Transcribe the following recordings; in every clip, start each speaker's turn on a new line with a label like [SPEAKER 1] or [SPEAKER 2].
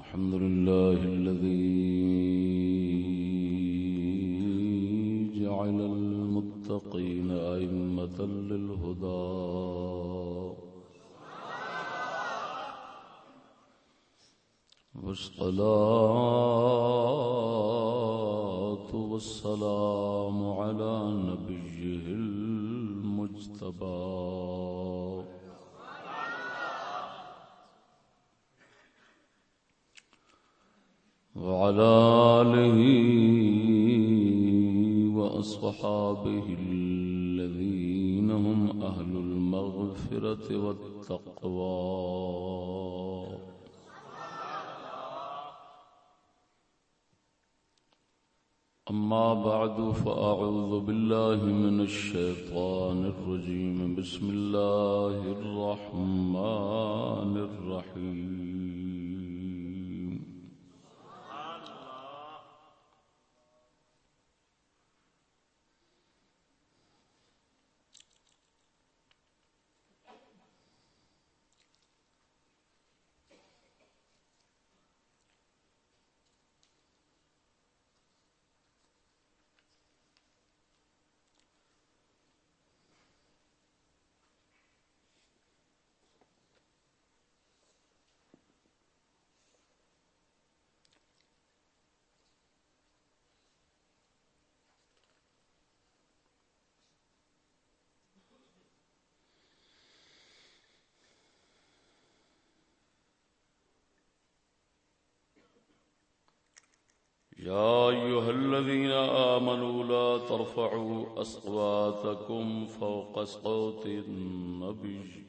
[SPEAKER 1] الحمد لله الذي جعل المتقين أئمة للهدى والصلاة والسلام على نبيه المجتبى وعلى آله وأصحابه الذين هم أهل المغفرة
[SPEAKER 2] والتقوى
[SPEAKER 1] أما بعد فأعوذ بالله من الشيطان الرجيم بسم الله الرحمن الرحيم يا أيها الذين آمنوا لا ترفعوا أصواتكم فوق صوت النبي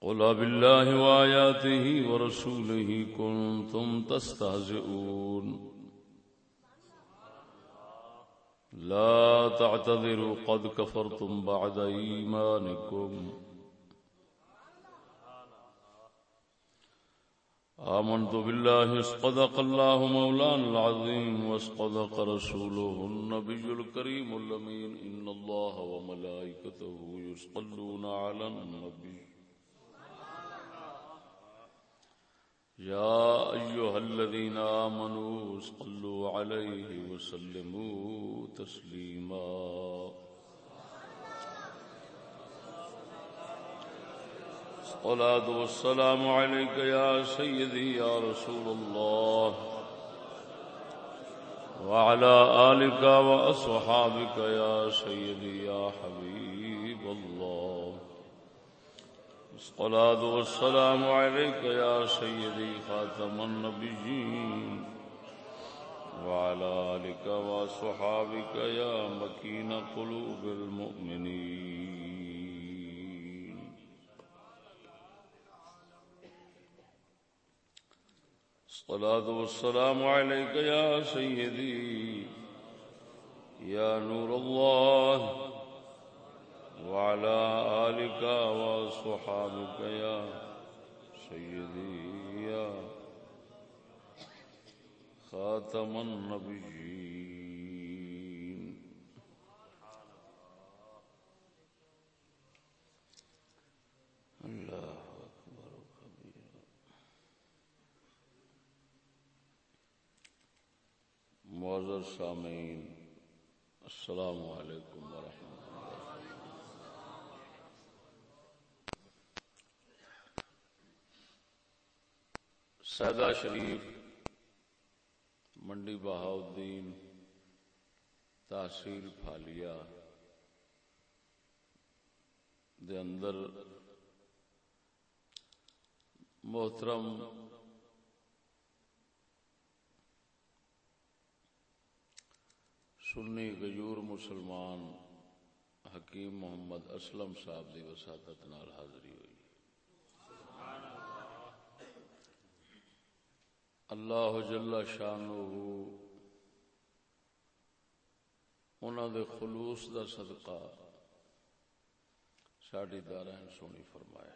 [SPEAKER 1] قل بالله وآياته ورسوله كنتم تستهزئون لا تعتذروا قد كفرتم بعد ايمانكم آمنت بالله اسقدق الله مولانا العظيم واسقدق رسوله النبي الكريم اللمين إن الله وملائكته يسقلون على النبي يا يا أيها الذين آمنوا صلوا عليه وسلموا تسليما الصلاة والسلام عليك سيدي يا رسول الله وعلى آلك وأصحابك يا سيدي يا حبيب الصلاة والسلام عليك يا سيدي خاتم النبيين وعلى آلك وصحابك يا مكين قلوب المؤمنين الصلاة والسلام عليك يا سيدي يا نور الله يا نور الله وعلى آلك وصحابك يا آواز سید خاطمن اللہ خبر معذر شامعین السلام علیکم ورحمۃ اللہ سیدا شریف منڈی بہاؤدین تحصیل فالیا دے اندر محترم سنی غیور مسلمان حکیم محمد اسلم صاحب کی وساطت نال حاضری ہوئی اللہ جل شانہ دے خلوص دا صدقہ ساڑی دارائن سونی فرمایا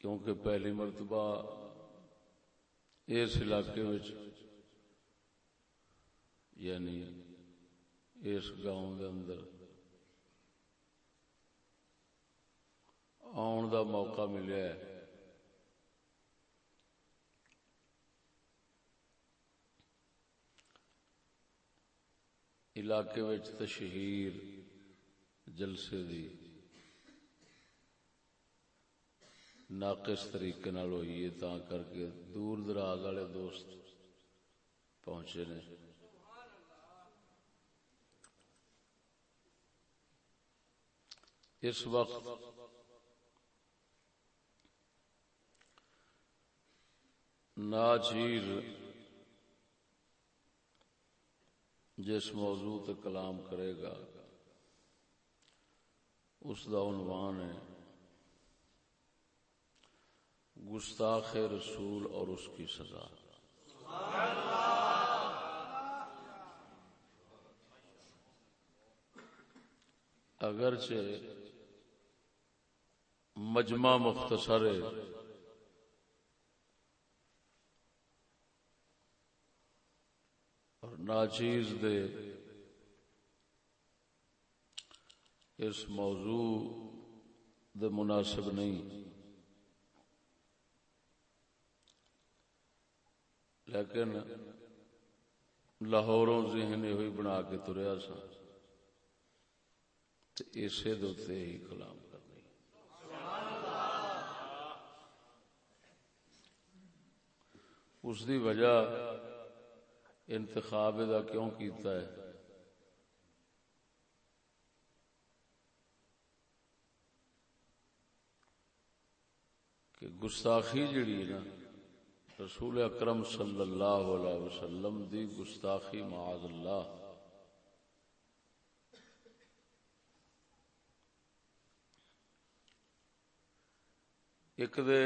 [SPEAKER 1] کیونکہ پہلی مرتبہ اس علاقے یعنی اس گاؤں دے اندر
[SPEAKER 2] آن دا موقع ملیا ہے
[SPEAKER 1] علاقے وچ تشہیر جلسے دی ناقص طریقے نال ہوئی ہے تاں کر کے دور دراز والے دوست پہنچے نے اس وقت ناچیر جس موضوع کلام کرے گا اس کا عنوان ہے گستاخ رسول اور اس کی سزا اگرچہ مجمع مختصر اور ناچیز دے اس موضوع دے مناسب نہیں لیکن لاہوروں ذہن ہوئی بنا کے تریا سا اسی دے کلام اس دی وجہ
[SPEAKER 2] انتخاب دا کیوں کیتا ہے
[SPEAKER 1] کہ گستاخی جڑی نا رسول اکرم صلی اللہ علیہ وسلم دی گستاخی معاذ اللہ ایک دے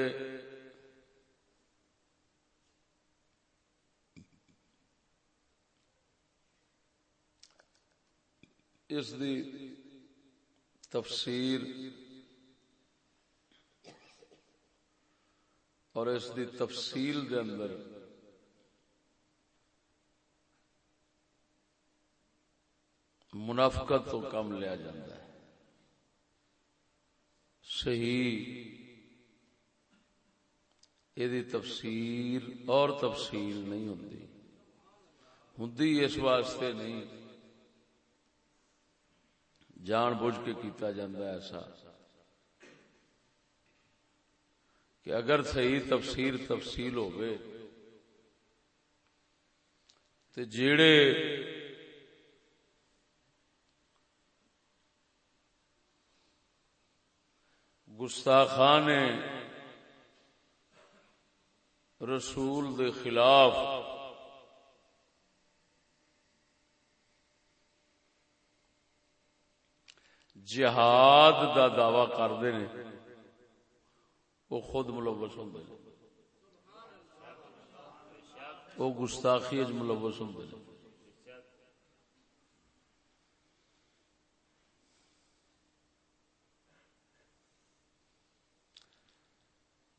[SPEAKER 1] اس دی تفسیر اور اس دی تفصیل دے اندر منافقت تو کم لیا جاتا ہے صحیح یہ تفسیر اور تفصیل نہیں ہوں ہوں
[SPEAKER 2] اس واسطے نہیں
[SPEAKER 1] جان بوجھ کے کیتا جاندہ ایسا کہ اگر صحیح تفصیل تفصیل ہو جیڑے گستاخان رسول دے خلاف جہاد دا دعوی کرتے وہ خود ملوث ملوبت وہ گستاخی ملوث ملوبت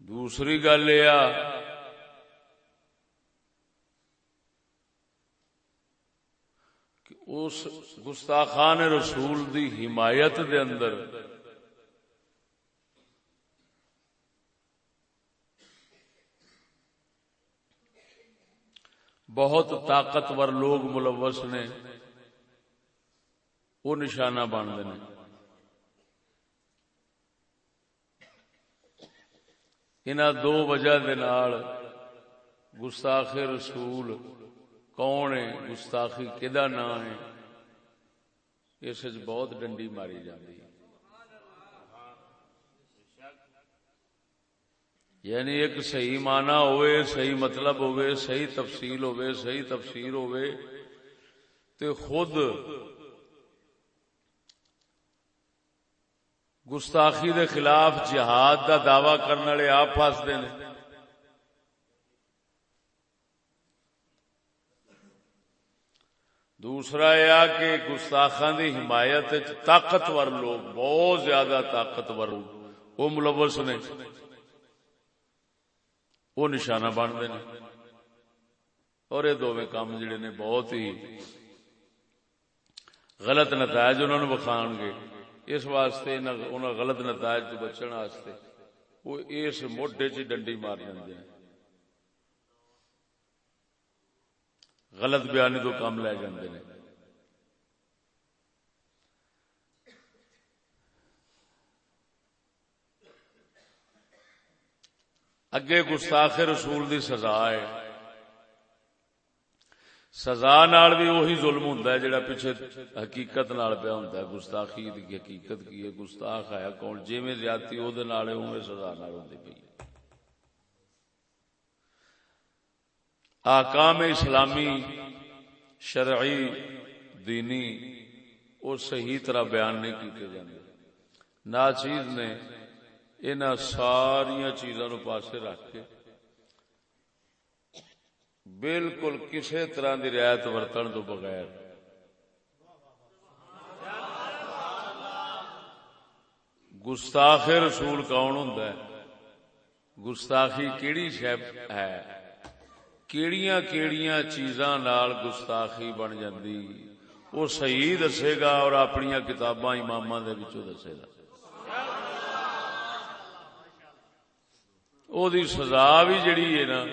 [SPEAKER 1] دوسری گل یہ اس گستاخان رسول دی حمایت دے اندر بہت طاقتور لوگ ملوث نے وہ نشانہ باندھے انہوں دو وجہ دے نال گستاخ رسول کون ہے گستاخی نا ہے اس بہت ڈنڈی ماری جاتی ہے یعنی ایک صحیح معنی ہوئے صحیح مطلب ہوئے صحیح تفصیل ہوئے ہوئی تفسیر گستاخی دے خلاف جہاد دا دعوی کرنے والے آپ پاستے ہیں دوسرا یہ کہ گستاخان کی حمایت طاقتور لوگ بہت زیادہ طاقتور وہ ملوث نے وہ نشانہ بنتے ہیں اور یہ دونوں کام جڑے نے بہت ہی غلط نتائج انہوں نے بخان گے اس واسطے غلط نتائج تو بچنے وہ اس موڈے چ ڈنڈی مار ہیں
[SPEAKER 2] غلط بیانی تو کام لے جاندے نے
[SPEAKER 1] اگے گستاخ رسول دی سزا ہے سزا نال بھی وہی ظلم ہے جڑا پیچھے حقیقت نال پیا ہے گستاخی کی حقیقت کی ہے گستاخ آیا کون جی زیادتی وہ سزا نال ہوتی پی آکام اسلامی شرعی دینی وہ صحیح طرح بیان نہیں کیتے ناچیز نے ان ساری چیزوں پاسے رکھ کے بالکل کسی طرح کی رعایت ورتن تو بغیر گستاخ رسول کون ہوں گستاخی کیڑی شہ ہے کیڑیاں کیڑیاں چیزاں نال گستاخی بن جاندی وہ صحیح دسے گا اور اپنی کتابیں امام دسے گا
[SPEAKER 2] او دی سزا بھی جڑی ہے نا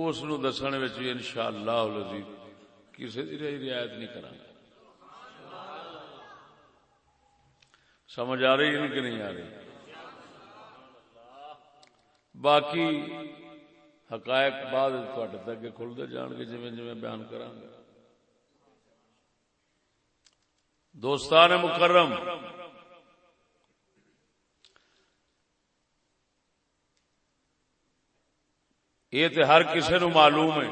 [SPEAKER 1] اس نو دسنے ان شاء اللہ جی کسی کی رعایت نہیں سمجھ آ رہی کر نہیں آ رہی باقی حقائق بعد تک کھلتے جان گے جی جی بیان کرا دوستان مکرم یہ تو ہر کسی نو معلوم ہے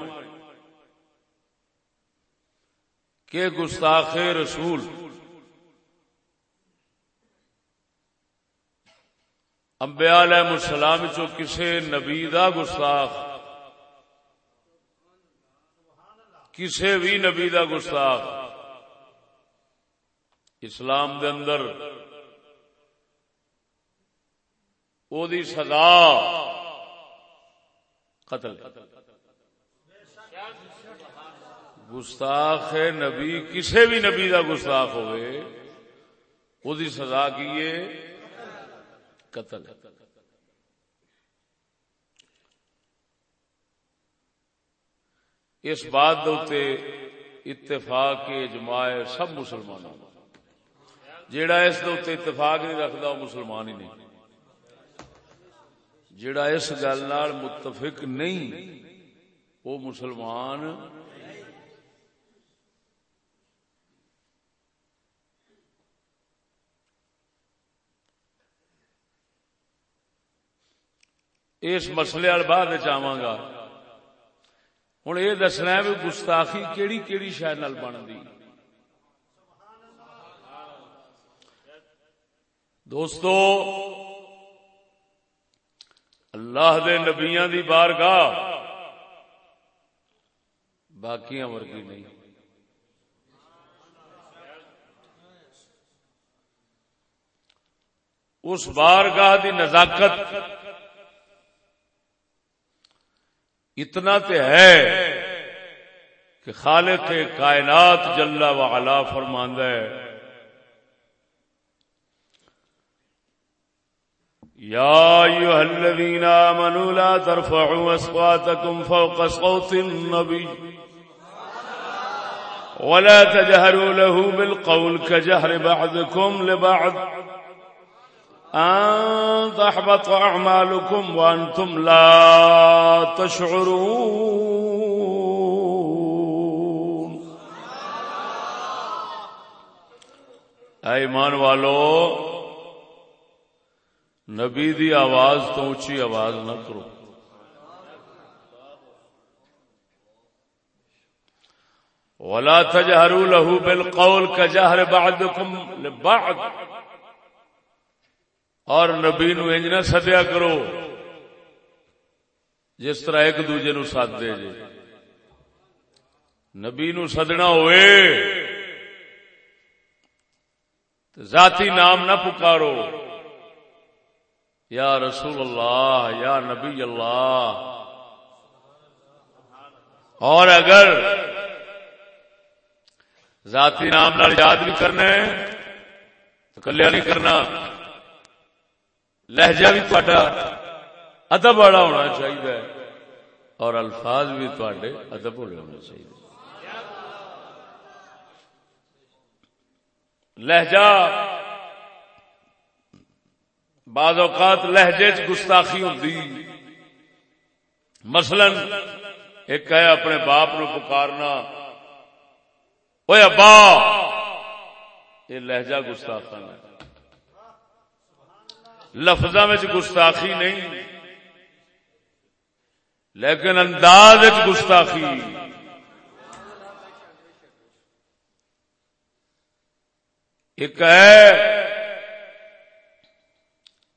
[SPEAKER 1] کہ گستاخ رسول امبیا علیہ السلام چو کسی نبی دا گستاخ کسی بھی نبی دا گستاخ اسلام دے اندر او دی سزا قتل گستاخ نبی کسی بھی نبی دا گستاخ ہوئے او دی سزا کیے قتل ہے اس بات دوتے اتفاق اجماع سب مسلمانوں اس دوتے اتفاق نہیں رکھتا مسلمان ہی نہیں جیڑا اس گل نال متفق نہیں وہ مسلمان اس مسلے وال بچا گا ہوں یہ دسنا ہے گستاخی کہڑی کیڑی شہر دوستو اللہ دے نبیاں دی بار گاہ ورگی نہیں اس بار گاہ کی نزاقت اتنا تو ہے کہ خالق کائنات جلا و علا فرماند ہے یا ایوہ الذین آمنوا لا ترفعوا اسواتکم فوق صوت النبی ولا تجهروا له بالقول كجهر بعضكم لبعض تحبط معلو کم وان تم ایمان والو نبی دی آواز تو اونچی آواز نہ کرو ولا تجهروا له بالقول كجهر بعضكم لبعض اور نبی نو انج نہ سدیا کرو جس طرح ایک دوجے نو ساتھ دے جی نبی نو سدنا ہوئے تو ذاتی نام نہ پکارو یا رسول اللہ یا نبی اللہ اور اگر ذاتی نام نال یاد بھی کرنا تو کلیا نہیں کرنا لہجہ بھی تھوڑا
[SPEAKER 2] ادب والا ہونا چاہیے
[SPEAKER 1] اور الفاظ بھی تھوڑے ادب والے ہونے چاہیے لہجہ بعض اوقات لہجے چ گستاخی ہوں مثلا ایک ہے اپنے باپ نو پکارنا اوے ابا یہ لہجہ گستاخانہ ہے لفظ گستاخی نہیں لیکن انداز گستاخی ایک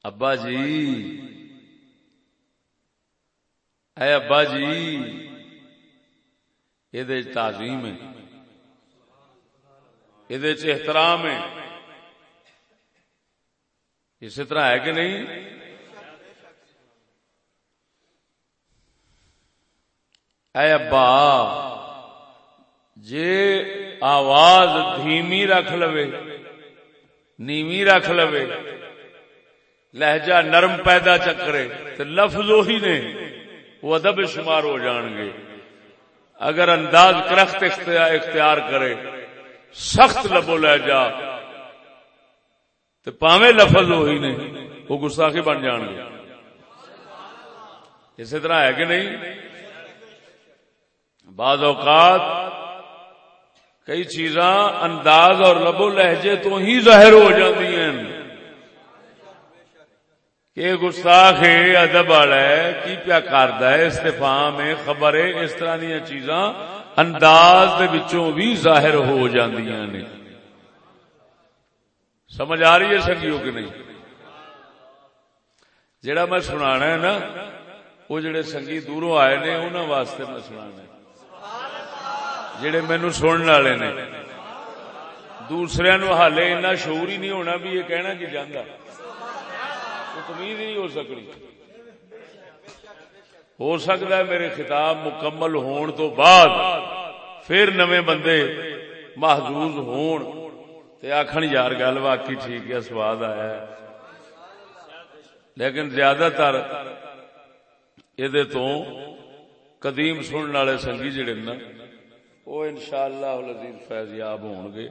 [SPEAKER 1] ابا جی اے ابا جی یہ تعظیم ہے یہ احترام ہے اسی طرح ہے کہ نہیں اے ابا جی آواز دھیمی رکھ لو نیوی رکھ لو لہجہ نرم پیدا چکرے تو لفظ نے وہ ادب شمار ہو جان گے اگر انداز کرخت اختیار کرے سخت لبو لہجہ تو پاوے لفظ نے وہ گستاخی بن جان گے اسی طرح ہے کہ نہیں بعض اوقات کئی چیزاں انداز اور لب و لہجے تو ہی ظاہر ہو جاتی ہیں گستاخ ہے ادب والا ہے کی پیا ہے استفا ہے خبر ہے اس طرح دیا چیزاں انداز دے بھی ظاہر ہو نے سمجھ آ رہی ہے سنگیوں کہ نہیں جڑا میں سنا ہے نا وہ جڑے سنگی دوروں آئے نے انہوں واسطے میں سنا جڑے مینو سننے والے نے دوسرے نو حالے اتنا شعور ہی نہیں ہونا بھی یہ کہنا کہ جانا وہ تمیز نہیں ہو سکنی ہو سکتا ہے میرے خطاب مکمل ہون تو بعد پھر نویں بندے محدود ہون
[SPEAKER 2] تے آخن یار گل
[SPEAKER 1] واقعی ٹھیک ہے سواد آیا ہے لیکن زیادہ تر یہ تو قدیم سننے والے سنگھی جڑے نا وہ ان شاء اللہ لذیذ فیض یاب ہون گے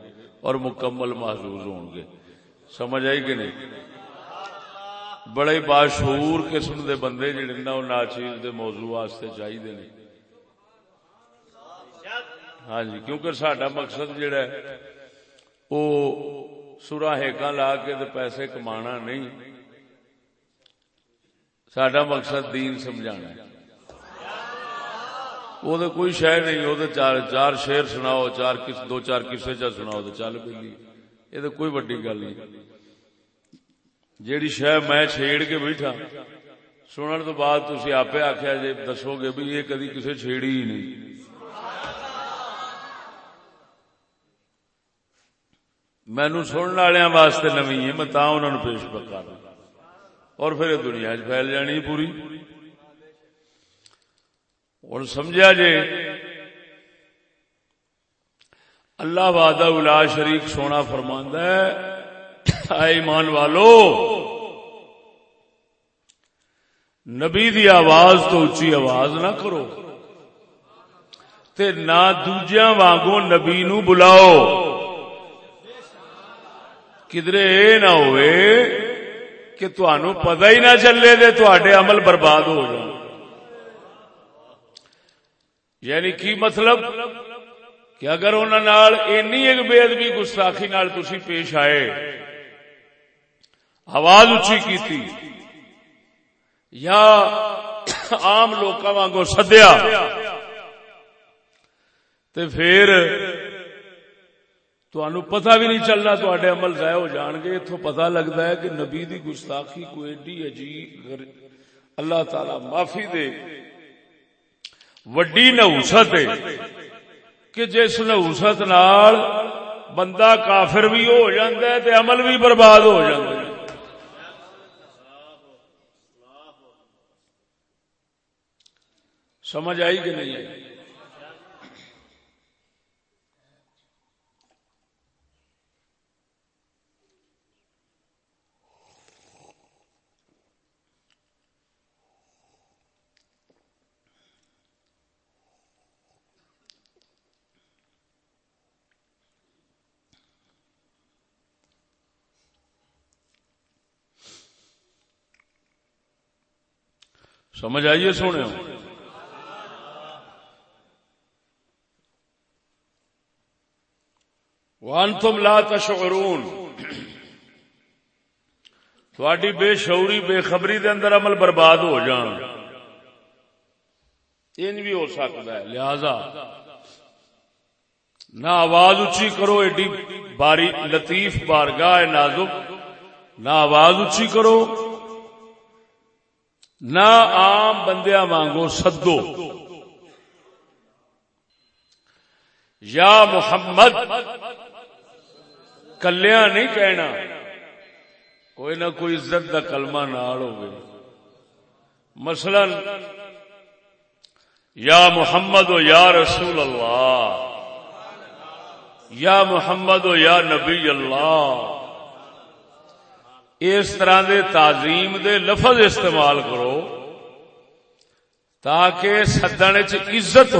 [SPEAKER 1] اور مکمل محسوس ہون گے سمجھ آئی کہ نہیں بڑے باشہور قسم دے بندے جڑے نا وہ ناچیز دے موضوع واسطے چاہیے ہاں جی کیونکہ سڈا مقصد جڑا ہے سورا ہیکا لا کے پیسے کما نہیں سڈا مقصد دین سمجھا کوئی شہ نہیں چار شعر سناؤ چار دو چار قصے چا سنا چل پی یہ تو کوئی وڈی گل نہیں جیڑی شہ میں چیڑ کے بیٹھا سننے تو بعد تسے آپ آخیا جی دسو گے بھی یہ کدی کسی چیڑی ہی نہیں مینو سننے والے واسطے نمی ہے میں تا انہوں پیش پکا دوں اور پھر دنیا چل جانی پوری اور سمجھا جی اللہ وعدہ الا شریف سونا ہے آئی ایمان والو نبی دی آواز تو اچھی آواز نہ کرو تے نہ دوجیاں وانگو نبی نو بلاؤ کدرے یہ نہ ہوئے کہ تتا ہی نہ چلے آٹے عمل برباد ہو جائے یعنی کی مطلب کہ اگر انہوں نے ادبی گستاخی نال تسی پیش آئے آواز اچھی کی آم لوک واگ سدیا تو پھر تو پتہ بھی نہیں چلنا تو آڈے عمل ضائع ہو جان گے تو پتہ لگتا ہے کہ نبی دی گستاخی کو ایڈی عجیب غر... اللہ تعالی معافی دے وڈی نوست ہے کہ جس نوست نال بندہ کافر بھی ہو جاندہ ہے تو عمل بھی برباد ہو جاندہ ہے سمجھ آئی کہ نہیں آئی سمجھ آئیے سونے وان تم لا تشعرون تھوڑی بے شعوری بے خبری دے اندر عمل برباد ہو جان ان بھی ہو سکتا ہے لہذا نہ آواز اچھی کرو ایڈی باری لطیف بارگاہ نازک نہ آواز اچھی کرو نہ عام بندیا مانگو سدو یا محمد کلیا نہیں کہنا کوئی نہ کوئی عزت کا کلمہ نال مثلا یا محمد و یا رسول اللہ یا محمد و یا نبی اللہ اس طرح دے تعظیم دے لفظ استعمال کرو تاکہ سدن عزت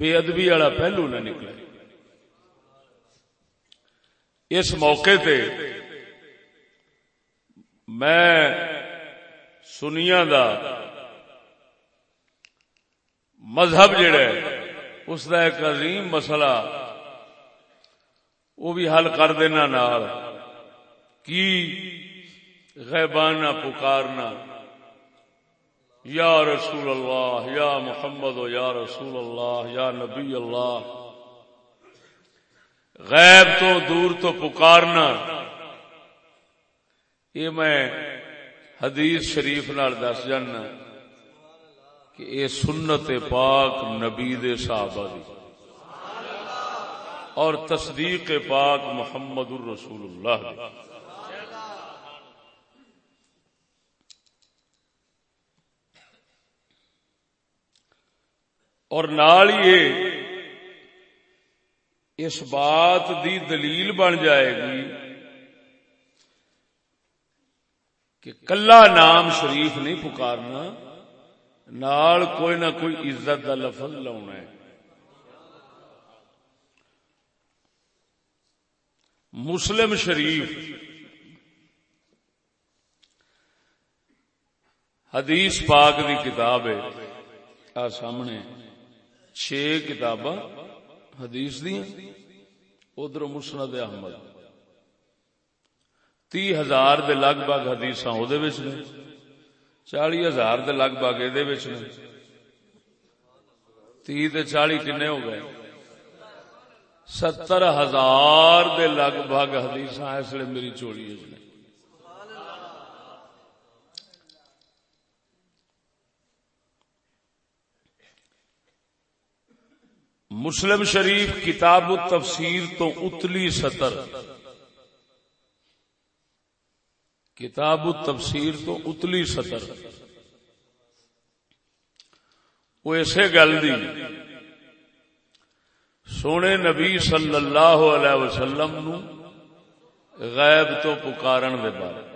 [SPEAKER 1] بے ادبی والا پہلو نہ نکلے اس موقع تے میں سنیا دا مذہب جڑا ہے اس دا ایک عظیم مسئلہ وہ بھی حل کر دینا کی غیبانہ پکارنا یا رسول اللہ یا محمد و یا رسول اللہ یا نبی اللہ غیب تو دور تو پکارنا یہ میں حدیث شریف نال دس جانا کہ یہ سنت پاک نبی دے صحابہ دی اور تصدیق پاک محمد الرسول اللہ دی اور نال
[SPEAKER 2] یہ
[SPEAKER 1] اس بات دی دلیل بن جائے گی کہ کلا نام شریف نہیں پکارنا نال کوئی نہ کوئی عزت کا لفظ لاؤنا ہے مسلم شریف حدیث پاک کی کتاب ہے سامنے چ کتاب ادھر مسند احمد تی ہزار دے لگ بھگ حدیث چالی ہزار دے لگ بھگ وچ نے ادالی کنے ہو گئے ستر ہزار دے لگ بھگ اس لیے میری چولی مسلم شریف کتاب تفسیر تو اتلی سطر کتاب تفسیر تو اتلی سطر وہ گل دی سونے نبی صلی اللہ علیہ وسلم نو غیب تو پکارن دے بارے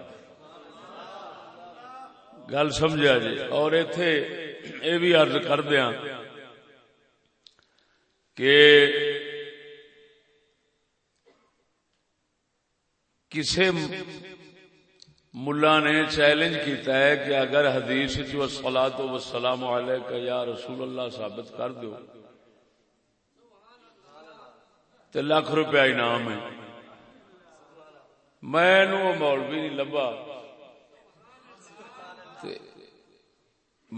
[SPEAKER 1] گل سمجھا جی اور بھی کر دیاں کہ ملا نے چیلنج کیتا ہے کہ اگر حدیث سلا تو وسلام سلام کا یا رسول اللہ ثابت کر دو تو لاکھ روپیہ انعام ہے میں مولوی نہیں لبا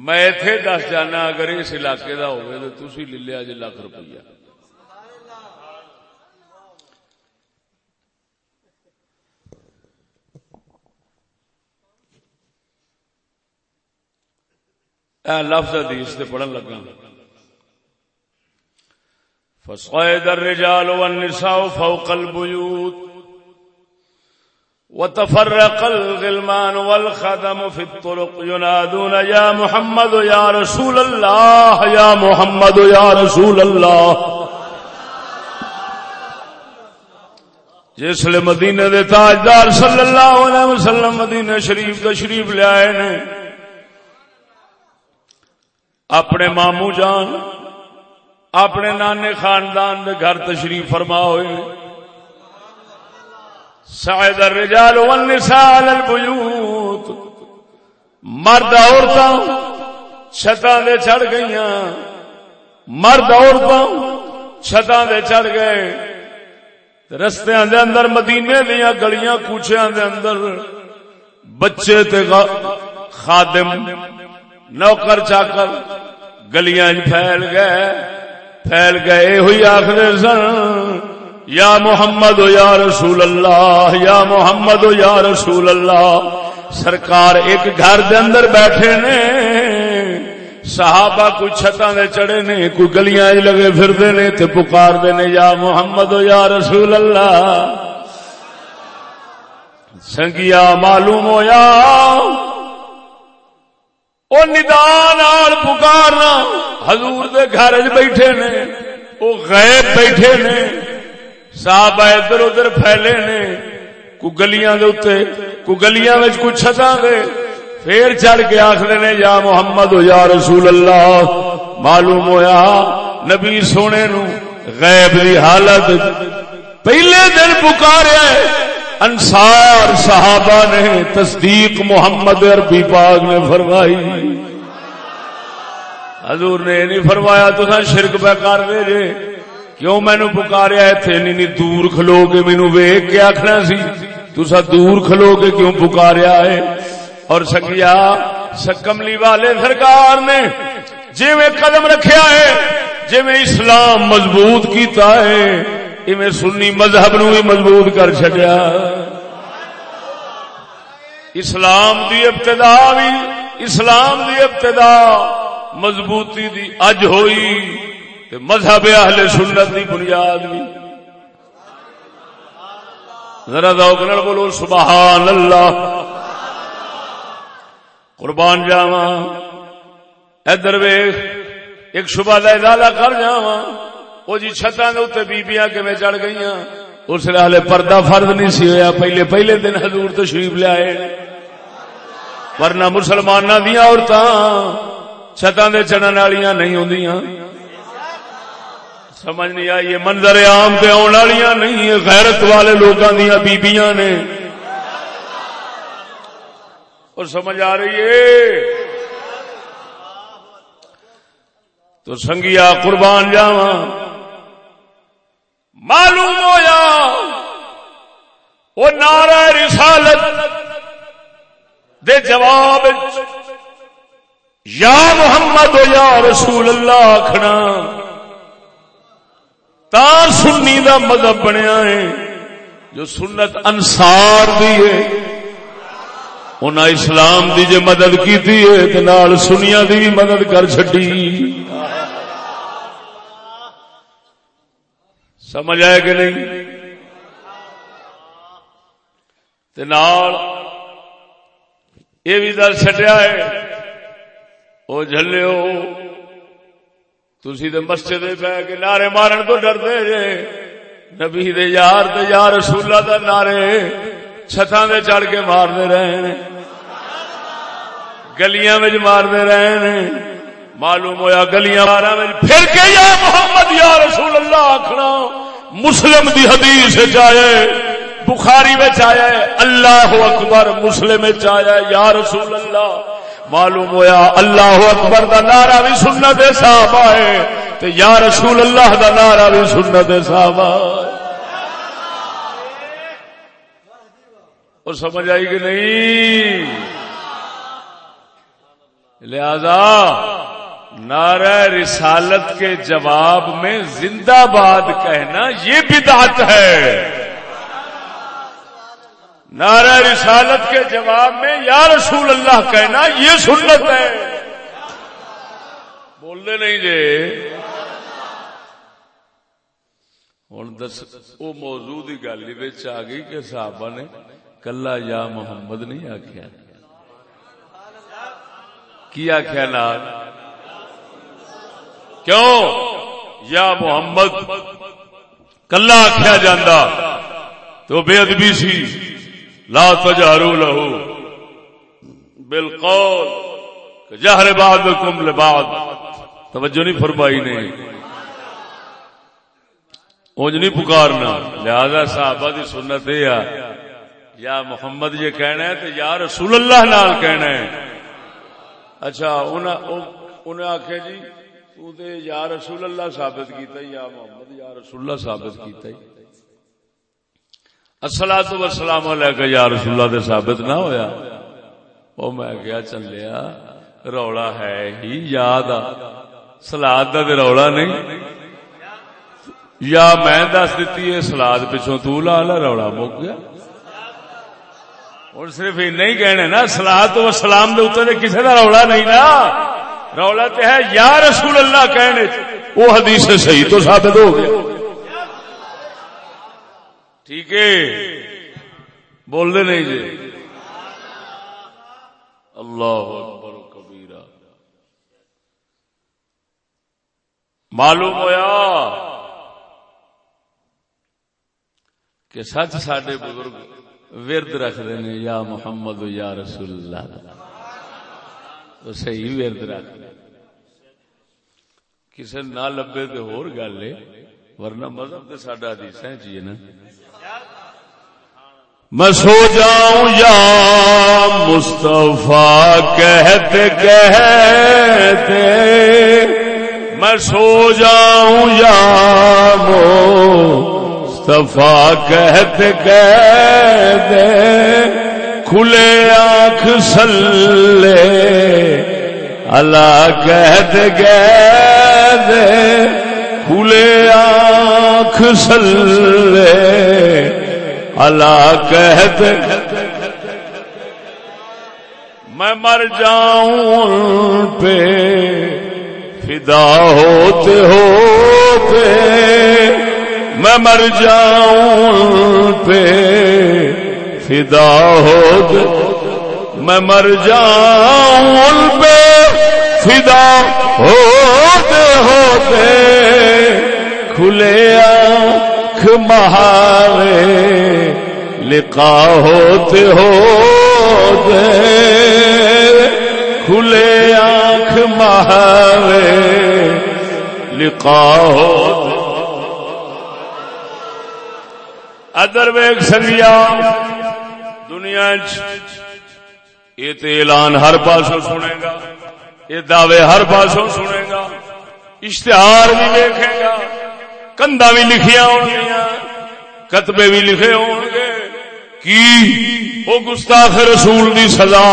[SPEAKER 1] میں اتے دس جانا اگر اس علاقے کا ہوگا تو تھی لے لیا جی لاکھ روپیہ لفظ حدیث سے پڑھن لگا لگا در رجا لو این سا وتفرق الغلمان والخدم في الطرق ينادون يا محمد يا رسول الله يا محمد يا رسول الله جس لئے مدینہ دے تاجدار صلی اللہ علیہ وسلم مدینہ شریف دا شریف لے آئے نے اپنے مامو جان اپنے نانے خاندان دے گھر تشریف فرما ہوئے الرجال والنساء البيوت مرد عورتوں دے چڑھ گئی مرد عورتوں چھتاں چڑھ گئے دے اندر مدینے دیا گلیاں کوچیاں اندر بچے تے خادم نوکر چاکر گلیاں پھیل گئے پھیل گئے یہ آخر سن یا محمد و یا رسول اللہ یا محمد و یا رسول اللہ سرکار ایک گھر دے اندر بیٹھے نے صحابہ کو دے چڑھے نے گلیاں لگے پھر دے نے تے پکار دے نے یا محمد و یا رسول اللہ سنگیا معلوم ہو ندان آ پکارنا حضور دے گھر بیٹھے نے او غیب بیٹھے نے صاحب ادھر ادھر پھیلے نے کو گلیاں دے اتے کو گلیاں میں کو چھتا دے پھر چڑھ کے آخر نے یا محمد و یا رسول اللہ معلوم ہویا نبی سونے نو غیب دی حالت پہلے دن پکارے انصار صحابہ نے تصدیق محمد عربی پاک نے فرمائی حضور نے نہیں فرمایا تو شرک پہ کر دے جے کیوں مینو پکارا اتنے نی نی دور کھلو کے مینو ویگ کے آخنا سی تسا دور کھلو کے کیوں پکاریا ہے اور سکیا سکملی والے سرکار نے جی میں قدم رکھیا ہے جی میں اسلام مضبوط کیتا ہے میں سنی مذہب نو بھی مضبوط کر چکیا اسلام دی ابتدا بھی اسلام دی ابتدا مضبوطی دی اج ہوئی مذہب اہل سنت دی بنیاد بھی ذرا بولو سبحان اللہ قربان جاواں شبہ دا ادارہ کر جاوا وہ جی چھتاں دے اوتے بیبییاں کیویں چڑھ گئیاں اس لیے ہلے پردہ فرض نہیں سی ہویا پہلے پہلے دن حضور تشریف لے آئے ورنہ مسلماناں دیاں عورتاں چھتاں دے چڑھن والیاں نہیں ہوندیاں سمجھ نہیں آئی منظر عام والی نہیں غیرت والے دیا بیبیاں نے اور سمجھ آ رہی ہے تو سنگیا قربان جاوا معلوم ہوا وہ نارا دے جواب
[SPEAKER 2] یا محمد ہو یا رسول اللہ آخنا
[SPEAKER 1] تا سنی دا مذہب بنیا ہے جو سنت انسار دی ہے انہاں اسلام دی جے مدد کیتی ہے تے نال سنیا دی بھی مدد کر چھڈی سمجھ آئے کہ نہیں تے نال اے بھی در چھڈیا ہے او جھلیو تھی تو مسجد بہ کے نعرے مارن تو ڈرتے جے نبی دے یار دے یار رسولہ دا نعرے چھتاں دے چڑھ کے مارنے رہے ہیں گلیاں میں مارنے رہے ہیں معلوم ہویا گلیاں مارا میں پھر کے یا
[SPEAKER 2] محمد یا رسول
[SPEAKER 1] اللہ اکھنا مسلم دی حدیث چاہے بخاری میں چاہے اللہ اکبر مسلم میں چاہے یا رسول اللہ معلوم ہویا اللہ اکبر دا نعرہ بھی سننا دے آئے تو یا رسول اللہ دا نعرہ بھی سننا دے صاحب اور سمجھ آئی کہ نہیں لہذا نعرہ رسالت کے جواب میں زندہ باد کہنا یہ بدعت ہے نعرہ رسالت کے جواب میں یا رسول اللہ کہنا یہ سنت ہے بولنے نہیں جی ہوں دس موضوع کی گل آ گئی کہ صحابہ نے کلا یا محمد نہیں آخیا کی آخیا ناج کیوں یا محمد کلا آخیا تو بے ادبی سی لا تجہرو لہو بالقول جہر باد کم لباد توجہ نہیں فرمائی نہیں اونج نہیں پکارنا لہذا صحابہ دی سنت ہے یا محمد یہ کہنا ہے تو یا رسول اللہ نال کہنا ہے اچھا انہیں آخیا جی تو تے یا رسول اللہ ثابت کیتا یا محمد یا رسول اللہ ثابت کیتا ہے اصلا تو وسلام لے کے یا رسول اللہ دے ثابت نہ ہویا او میں کیا چلیا رولا ہے ہی یاد آ سلاد دا تے رولا نہیں یا میں دس دیتی ہے سلاد پچھوں تو لا لا رولا مک گیا اور صرف یہ نہیں کہنے نا سلاد و سلام دے اتنے کسی دا رولا نہیں نا رولا تے ہے یا رسول اللہ کہنے وہ حدیث صحیح تو ثابت ہو گیا ٹھیک ہے دے نہیں جی اللہ کبیرا معلوم ہوا کہ سچ سڈے بزرگ
[SPEAKER 2] ورد رکھتے یا
[SPEAKER 1] محمد یا رسول اللہ تو صحیح ورد رکھ کسی نہ لبے تو ہو گل ورنہ مذہب تو سڈا جی نا میں سو جاؤں یا مصطفیٰ کہتے کہتے میں سو جاؤں یا مصطفیٰ کہتے کہتے کھلے آنکھ سلے اللہ کہتے کہتے کھلے آنکھ سلے اللہ کہتے میں مر جاؤں پہ فدا ہوتے ہو پہ میں مر جاؤں پہ فدا ہوتے میں مر جاؤں پہ فدا ہوتے ہوتے کھلے آؤ مہارے لکھا ہوتے ہو دیر کھلے آنکھ مہارے لکھا ادر ویگ سریا دنیا اعلان ہر پاسوں سنے گا یہ دعوے ہر پاسوں سنے گا اشتہار بھی دیکھے گا کندا بھی لکھیا ہونگیاں کتبے بھی لکھے ہو کی او گستاخ رسول دی سزا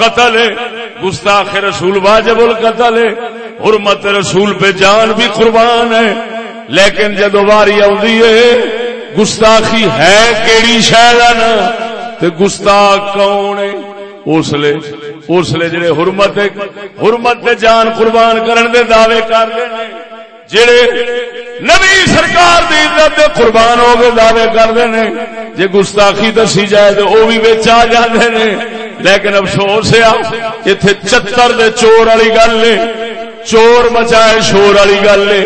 [SPEAKER 1] قتل ہے گستاخ رسول واجب القتل ہے حرمت رسول پہ جان بھی قربان ہے لیکن جدو واری آدھی ہے گستاخی ہے کیڑی شہر تے گستاخ کون ہے اس لیے اس لیے جڑے حرمت حرمت جان قربان کرن دے دعوے کر لے جڑے نبی سرکار دی عزت دے قربان ہو کے دعوے کردے نے جے گستاخی دسی جائے تے او وی وچ آ جاندے نے لیکن افسوس ہے ایتھے چتر دے چور والی گل نے چور مچائے شور والی گل نے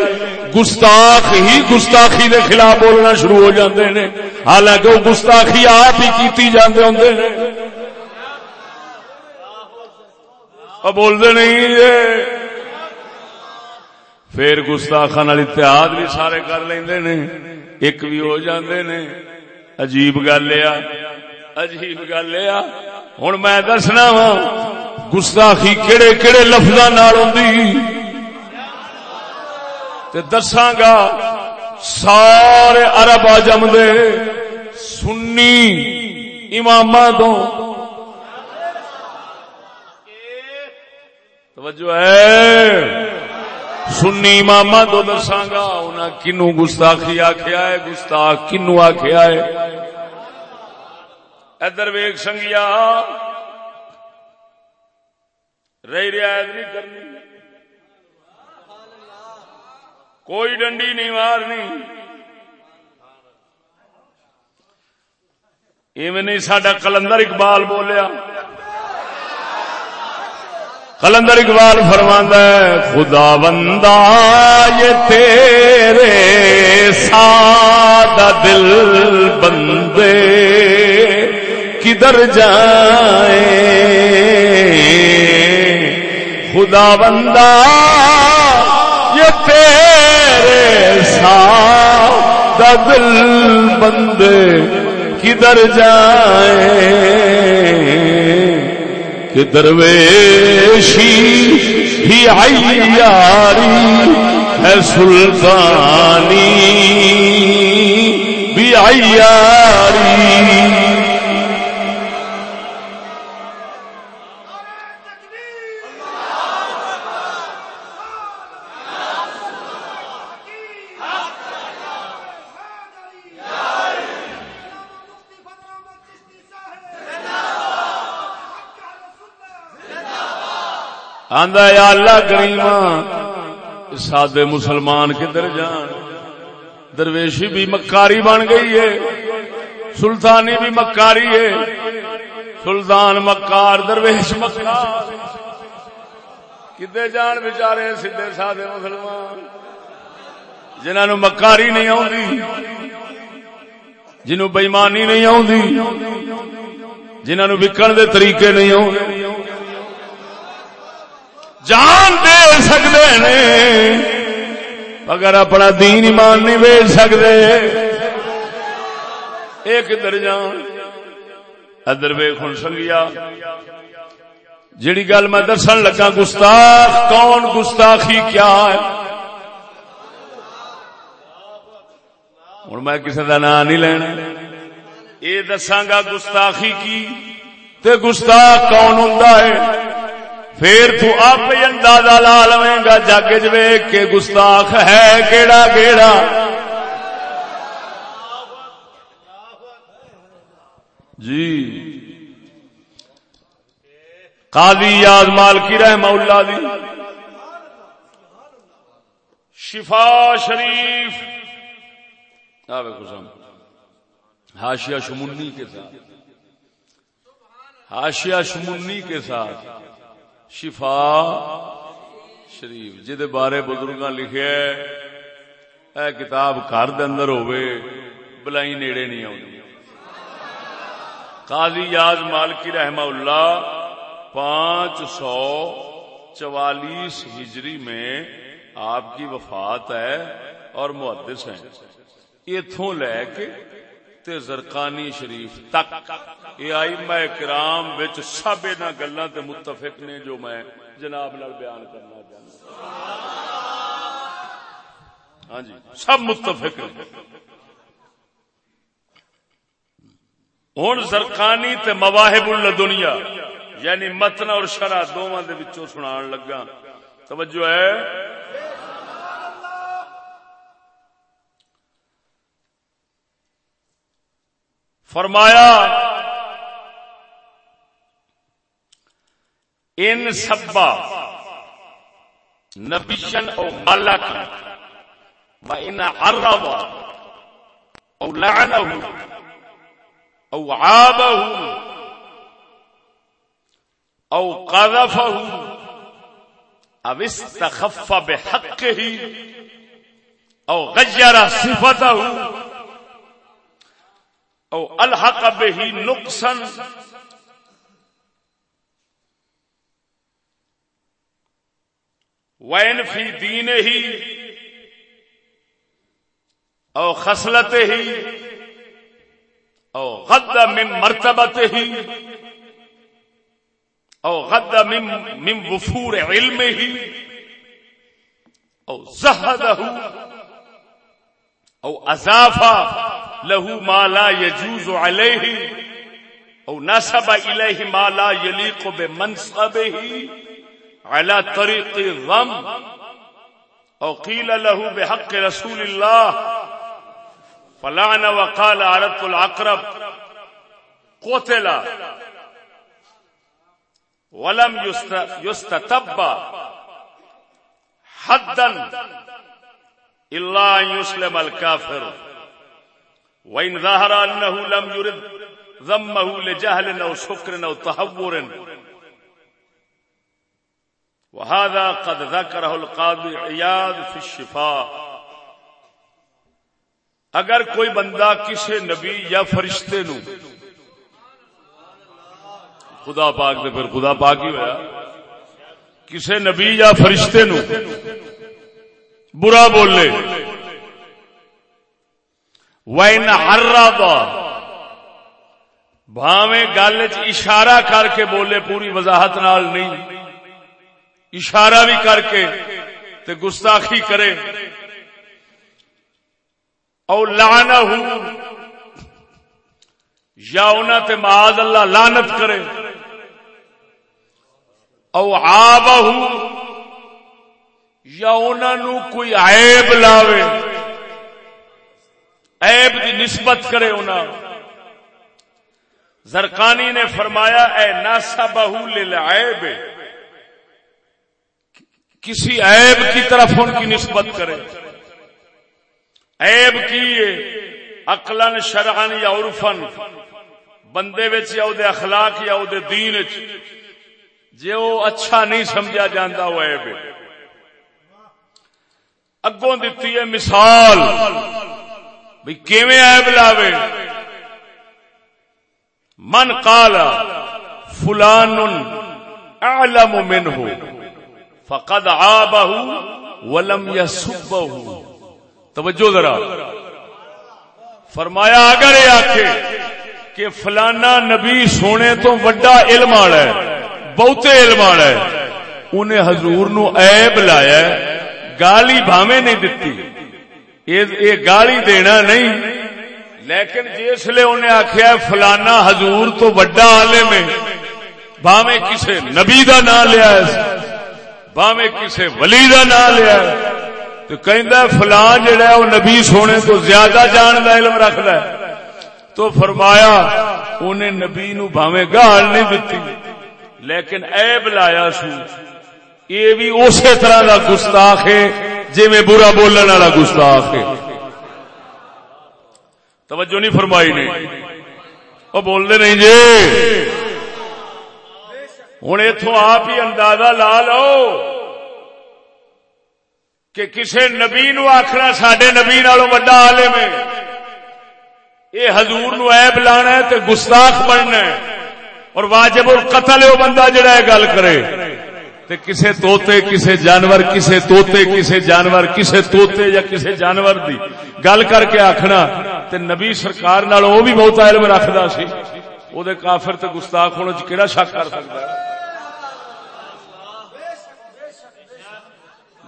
[SPEAKER 1] گستاخ ہی گستاخی دے خلاف بولنا شروع ہو جاندے نے حالانکہ وہ گستاخی آپ ہی کیتی جاندے ہوندے نے اب بول دے نہیں جے جی۔ پھر گستاخان اتحاد بھی سارے کر لیں دے نے ایک بھی ہو جاندے نے عجیب گل یہ عجیب گل یہ ہوں میں دسنا وا گستاخی کہڑے کہڑے لفظ دساگا سارے ارب آجم دے سنی
[SPEAKER 2] امام تو
[SPEAKER 1] توجہ ہے سنی ماما تو دساگا انہیں کنو گستاخی آخیا ہے گستاخ کنو آخیا ہے ادر ویگ سنگیا رہی رعایت نہیں کرنی کوئی ڈنڈی نہیں مارنی ایو نہیں سڈا کلندر اقبال بولیا کلندر اقبال فرمتا ہے خدا بندہ یہ تیرے سادہ دل بندے کدھر جائیں خدا بندہ یہ تیرے
[SPEAKER 2] سادہ دل بندے کدھر جائیں کہ درویشی
[SPEAKER 1] ہی عیاری ہے سلطانی بھی عیاری یا اللہ کریم سادے مسلمان کدھر جان درویشی بھی مکاری بن گئی ہے سلطانی بھی مکاری ہے سلطان مکار درویش مکار کدے جان بچارے سیدے سادے مسلمان جنہوں مکاری نہیں آتی جوں بےمانی نہیں آ جان وکن طریقے نہیں آتے جان دے سکتے ہیں مگر اپنا دین ایمان نہیں بیچ سکتے ایک جان ادر سنگیا جیڑی گل میں دسن لگا گستاخ کون گستاخی کیا ہے ہوں میں کسی کا نام نہیں لینا یہ دساگا گستاخی کی تے گستاخ کون ہوں پھر تو آپ اندازہ لا لویں گا جگ جے کے گستاخ ہے کیڑا کیڑا جی قاضی یاد مال کی دی شفا شریف ہاشیا شمنی کے ساتھ ہاشیا شمنی کے ساتھ شفا شریف دے بارے بزرگ لکھے ہوئے نہیں قاضی مالکی رحم اللہ پانچ سو چوالیس ہجری میں آپ کی وفات ہے اور محدث ہیں اتوں لے کے تے زرقانی شریف تک یہ آئی وچ سب گلاں تے متفق نے جو میں جناب نال بیان کرنا چاہتا ہاں جی سب متفق ہوں زرقانی تے اللہ دنیا یعنی متن اور دے دونوں سنان لگا توجہ ہے فرمایا ان سبا نبیشن او ملک و ان عرب او لعنه او عابه او قذفه او استخف بحقه او غجر صفته او صفته او الحق به نقصان وین فی دین ہی او خصلت ہی او غد من مرتبت ہی او غد من, من وفور علم ہی او زہدہ او اضافہ لہو مالا یوز علیہ او مالا یلی کو بے منصب علا طریق غم او قیل لہو بے حق رسول اللہ وقال و العقرب عرت ولم کو حدن اللہ یوسلم يسلم الكافر وَإِنْ ظَهَرَ أَنَّهُ لَمْ يُرِدْ ذَمَّهُ لِجَهْلٍ أَوْ شُكْرٍ أَوْ تَحَوُّرٍ وَهَذَا قَدْ ذَكَرَهُ الْقَادِ عِيَادِ فِي الشِّفَاءِ اگر کوئی بندہ کسے نبی یا فرشتے نو خدا پاک دے پھر خدا پاک ہی ہویا کسے نبی یا فرشتے نو برا بولے وین ہر بھاوے گل اشارہ کر کے بولے پوری وضاحت نال نہیں اشارہ بھی کر کے تے گستاخی کرے او لانا ہو یا انہیں تے معاذ اللہ لانت کرے او آب یا انہوں کوئی عیب لاوے عیب دی نسبت کرے ہونا زرقانی زرکانی نے فرمایا اے ناسا بہو کسی عیب کی طرف ان کی نسبت کرے عیب کی اقلن شرح یا عرفن بندے یا دے اخلاق یا دے دین چ جی وہ اچھا نہیں سمجھا جانا وہ ایب اگوں دتی ہے مثال بھائی آئے لاوے من قال فلان اعلم ہو فقد عابه ولم يسبه توجہ ذرا فرمایا اگر یہ
[SPEAKER 2] آخ
[SPEAKER 1] کہ فلانا نبی سونے تو وڈا علم ہے
[SPEAKER 2] بہتے علم والا ہے
[SPEAKER 1] انہیں حضور نو عیب لایا گالی ہی نہیں دتی یہ گالی دینا نہیں لیکن جسے انہیں آخیا فلانا حضور تو عالم ہے باہیں
[SPEAKER 2] کسی نبی کا نام لیا
[SPEAKER 1] باہیں کسی ولی کا نام لیا تو کہ فلان جہا نبی سونے تو زیادہ جان کا علم رکھد تو فرمایا انہیں نبی نو باوے گال نہیں دتی لیکن ایب لایا سو یہ بھی اسی طرح کا ہے جی میں برا بولنے والا گستاخ توجہ نہیں فرمائی وہ بولتے نہیں جی ہوں اتو آپ ہی اندازہ لا لو کہ کسے نبی نو آخنا سڈے نبی نالوں وڈا آ لے میں یہ ہزور نو ایپ لانا گستاخ بننا اور واجب اور قتل وہ بندہ جڑا ہے گل کرے تے کسے توتے کسے جانور کسے توتے کسے جانور کسے توتے یا کسے جانور دی گل کر کے آکھنا تے نبی سرکار نال او بھی بہت علم رکھدا سی او دے کافر تے گستاخ ہونے وچ کیڑا شک کر سکدا ہے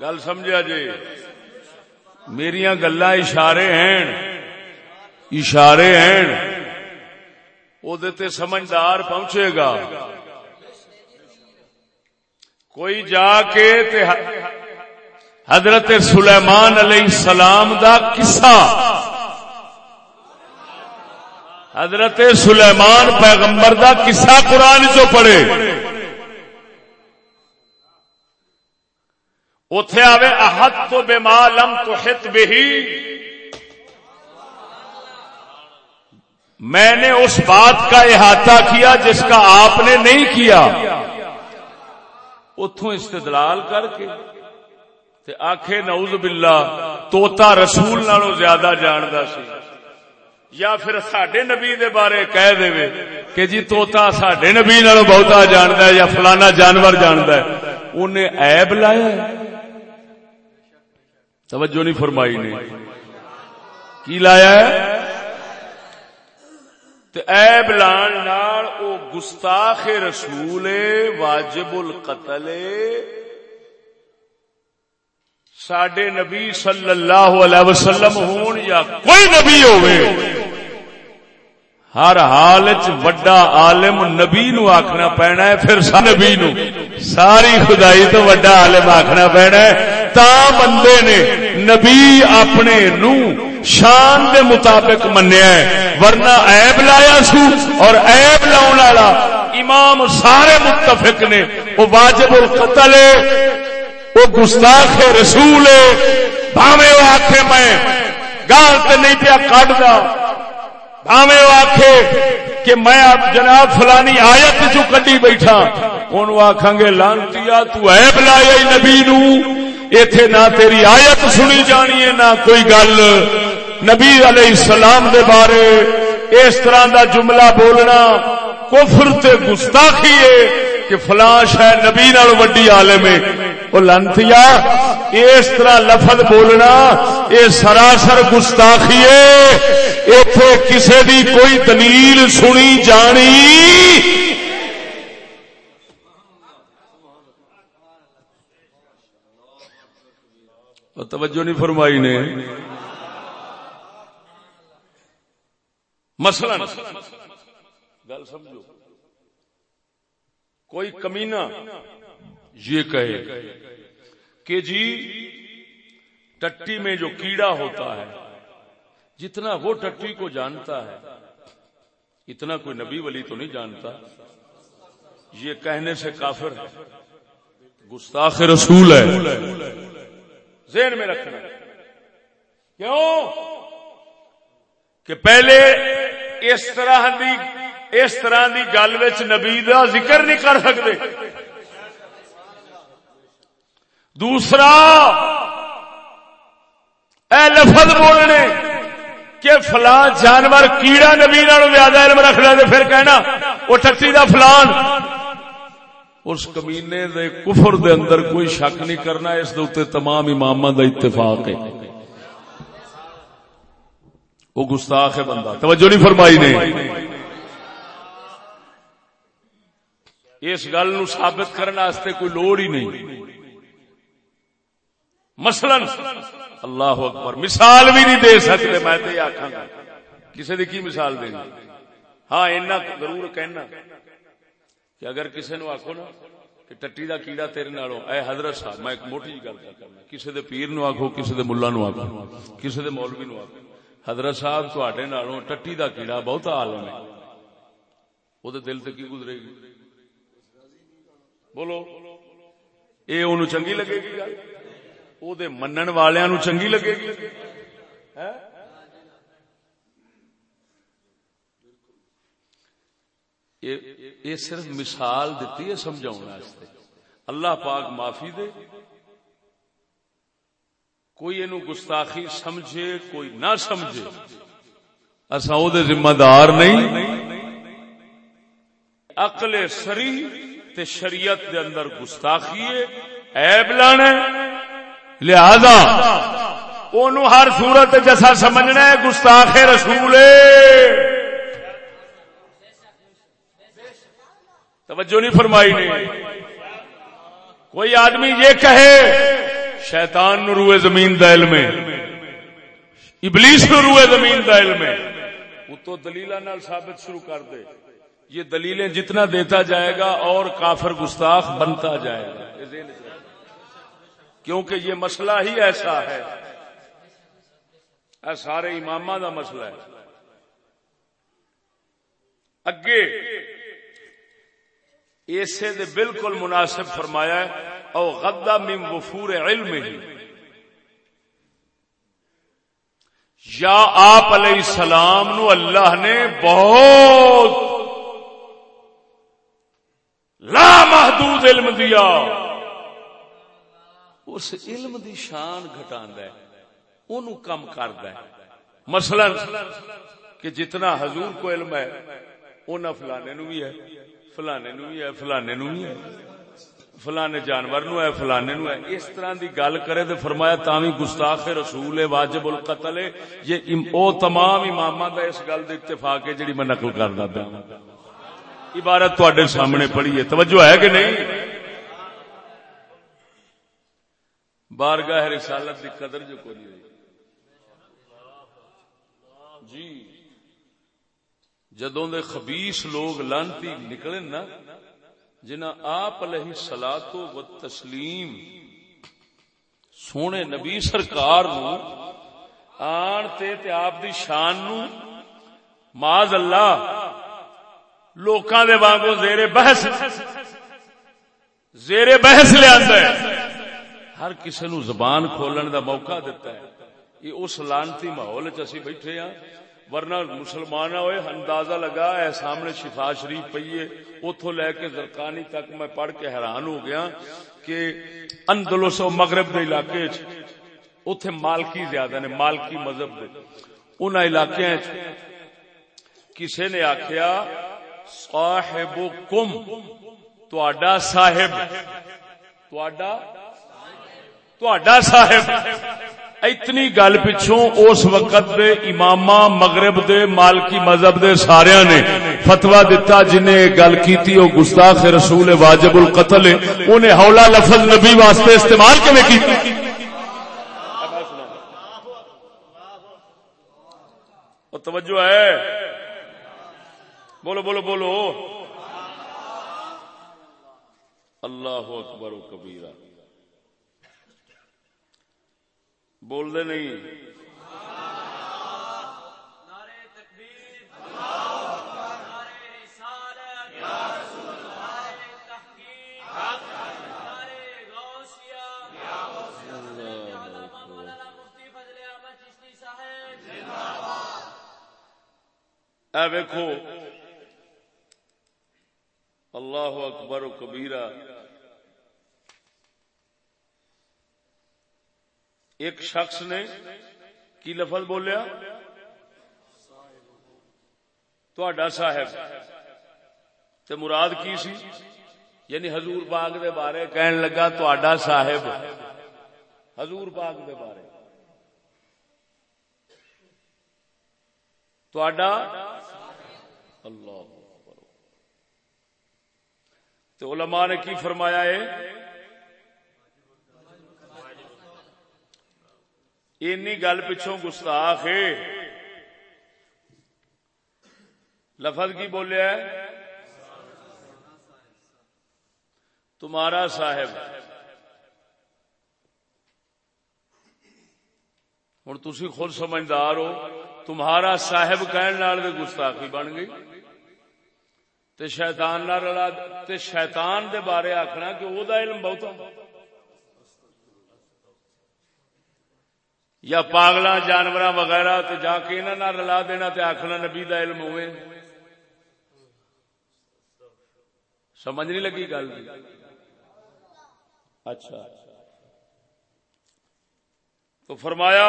[SPEAKER 1] گل سمجھا جی میری گلا اشارے ہیں اشارے ہیں او دے تے سمجھدار پہنچے گا کوئی جا کے حضرت سلیمان علیہ السلام دا قصہ حضرت سلیمان پیغمبر دا قصہ قرآن چو پڑے اتے آوے احت تو بے معلوم تو ہت میں نے اس بات کا احاطہ کیا جس کا آپ نے نہیں کیا اتوں استدلال کر کے تے آخ نعوذ باللہ توتا رسول نالوں زیادہ جاندا سی یا پھر سڈے نبی دے بارے کہہ دے وے کہ جی توتا سڈے نبی نالوں بہتا جاندا ہے یا فلانا جانور جاندا ہے انہیں عیب لایا توجہ نہیں فرمائی نے کی لایا ہے ایب او گستاخ رسول واجب القتل ساڈے نبی صلی اللہ علیہ وسلم ہون یا کوئی نبی ہر حال وڈا عالم نبی نو آخنا پینا ہے پھر نبی نو ساری خدائی تو وڈا عالم آخنا پینا ہے تا بندے نے نبی اپنے نو شان دے مطابق منیا ہے ورنہ عیب لایا سو اور عیب لاؤن والا امام سارے متفق نے وہ واجب القتل ہے وہ گستاخ رسول ہے بھاوے وہ آخے میں گال تے نہیں پیا کٹ دا بھاوے وہ آخے کہ میں آپ جناب فلانی آیت چو کٹی بیٹھا کون آخان گے لانتی تو عیب لایا نبی نو ایتھے نہ تیری آیت سنی جانی ہے نہ کوئی گل نبی علیہ السلام دے بارے اس طرح دا جملہ بولنا کفر تے گستاخی ہے کہ فلاں ہے نبی نال وڈی عالم ہے او لانتیا اس طرح لفظ بولنا اے سراسر گستاخی ہے ایتھے کسے دی کوئی دلیل سنی جانی اور توجہ نہیں فرمائی نے گل سمجھو کوئی کمینہ یہ کہے کہ جی ٹٹی میں جو کیڑا ہوتا ہے جتنا وہ ٹٹی کو جانتا ہے اتنا کوئی نبی ولی تو نہیں جانتا یہ کہنے سے کافر ہے گستاخ رسول ہے ذہن میں رکھنا کیوں کہ پہلے اس اس طرح طرح گل نبی کا ذکر نہیں کر سکتے دوسرا اے لفظ بولنے کہ فلان جانور کیڑا نبی زیادہ علم رکھنا پھر کہنا وہ ٹکسی کا فلان اس کمینے دے کفر دے اندر کوئی شک نہیں کرنا اس دے اتے تمام امام دا اتفاق ہے وہ گستاخ ہے بندہ توجہ نہیں فرمائی نے اس گل نو ثابت کرنے واسطے کوئی لوڑ ہی نہیں مثلا اللہ اکبر مثال بھی نہیں دے سکتے میں تے آکھاں گا کسے دی کی مثال دینی ہاں اینا ضرور کہنا کہ اگر کسی نو آخو نا کہ ٹٹی دا کیڑا تیرے نالوں اے حضرت صاحب میں ایک موٹی جی گل کسی کسی کسی دے دے پیر نو نو دے مولوی نو حضرت صاحب نالوں ٹٹی دا کیڑا بہت عالم ہے او دے دل تے کی گزرے گی بولو اے اونوں چنگی لگے گی گل او دے منن والیاں نو چنگی لگے گی ہیں یہ صرف مثال دیتی ہے سمجھاؤں اللہ پاک معافی دے کوئی او گستاخی سمجھے کوئی نہ سمجھے دے ذمہ دار نہیں اقل سری تے شریعت دے اندر گستاخی ایب لانا لہذا ہر صورت جیسا سمجھنا ہے رسول ہے توجہ نہیں فرمائی کوئی آدمی یہ کہے شیطان نو روئے زمین دل میں ابلیس نو روئے زمین دل میں تو دلیل شروع کر دے یہ دلیلیں جتنا دیتا جائے گا اور کافر گستاخ بنتا جائے گا کیونکہ یہ مسئلہ ہی ایسا ہے سارے امام کا مسئلہ ہے اگے دے بالکل مناسب فرمایا ہے من غدا علم ہی یا آپ علیہ السلام نو اللہ نے بہت لا محدود علم دیا اس علم دی شان گھٹا انہوں کم ہے مثلا کہ جتنا حضور کو علم ہے انہیں فلانے نو بھی ہے فلانے نو ہے فلانے نو ہے فلانے جانور نو ہے فلانے نو ہے اس طرح دی گل کرے تے فرمایا تاوی گستاخ رسول واجب القتل یہ او تمام امامہ دا اس گل دے اتفاق ہے جڑی میں نقل کردا پیا عبارت تواڈے سامنے پڑھی ہے توجہ ہے کہ نہیں بارگاہ رسالت دی قدر جو کوئی نہیں جی جدو دے خبیس لوگ لانتی نکلے نا جنا آپ علیہ سلاتو و تسلیم سونے نبی سرکار نو آن تے تے آپ دی شان نو ماز اللہ لوکاں دے بانگو زیر بحث زیر بحث لے لیا ہے ہر کسی نو زبان کھولن دا موقع دیتا ہے یہ اس لانتی ماحول چسی بیٹھے ہیں ورنہ مسلمان ہوئے اندازہ لگا ہے سامنے شفا شریف پیے اتو لے کے زرکانی تک میں پڑھ کے حیران ہو گیا کہ اندلس و مغرب دے علاقے اتے مالکی زیادہ نے مالکی مذہب دے ان علاقے کسے نے آخیا صاحب کم تڈا صاحب تڈا صاحب اتنی گل پچھوں اس وقت دے امام مغرب دے مالکی مذہب دے سارے نے فتوا دتا جنہیں گل کی گستاخ رسول واجب القتل انہیں لفظ نبی واسطے استعمال کی توجہ ہے بولو بولو بولو اللہ اکبر و کبیرہ دے نہیں ویکو اللہ اکبر و کبیرہ ایک شخص نے کی لفظ بولیا تو صاحب تو مراد کی سی یعنی حضور باغ دے بارے کہن لگا تو صاحب حضور باغ دے بارے تو اللہ تو علماء نے کی فرمایا ہے گل پچھوں گستاخ ہے لفظ کی بولے تمہارا صاحب ہوں تھی خود سمجھدار ہو تمہارا صاحب کہنے والے گستاخی بن گئی تے شیطان تیتانہ رلا تے شیطان دے بارے آخر کہ وہ دل بہت ہو یا پاگل جانور وغیرہ جا کے انہوں نے رلا دینا آخنا نبی علم ہوئے سمجھ نہیں لگی گل جی؟ اچھا تو فرمایا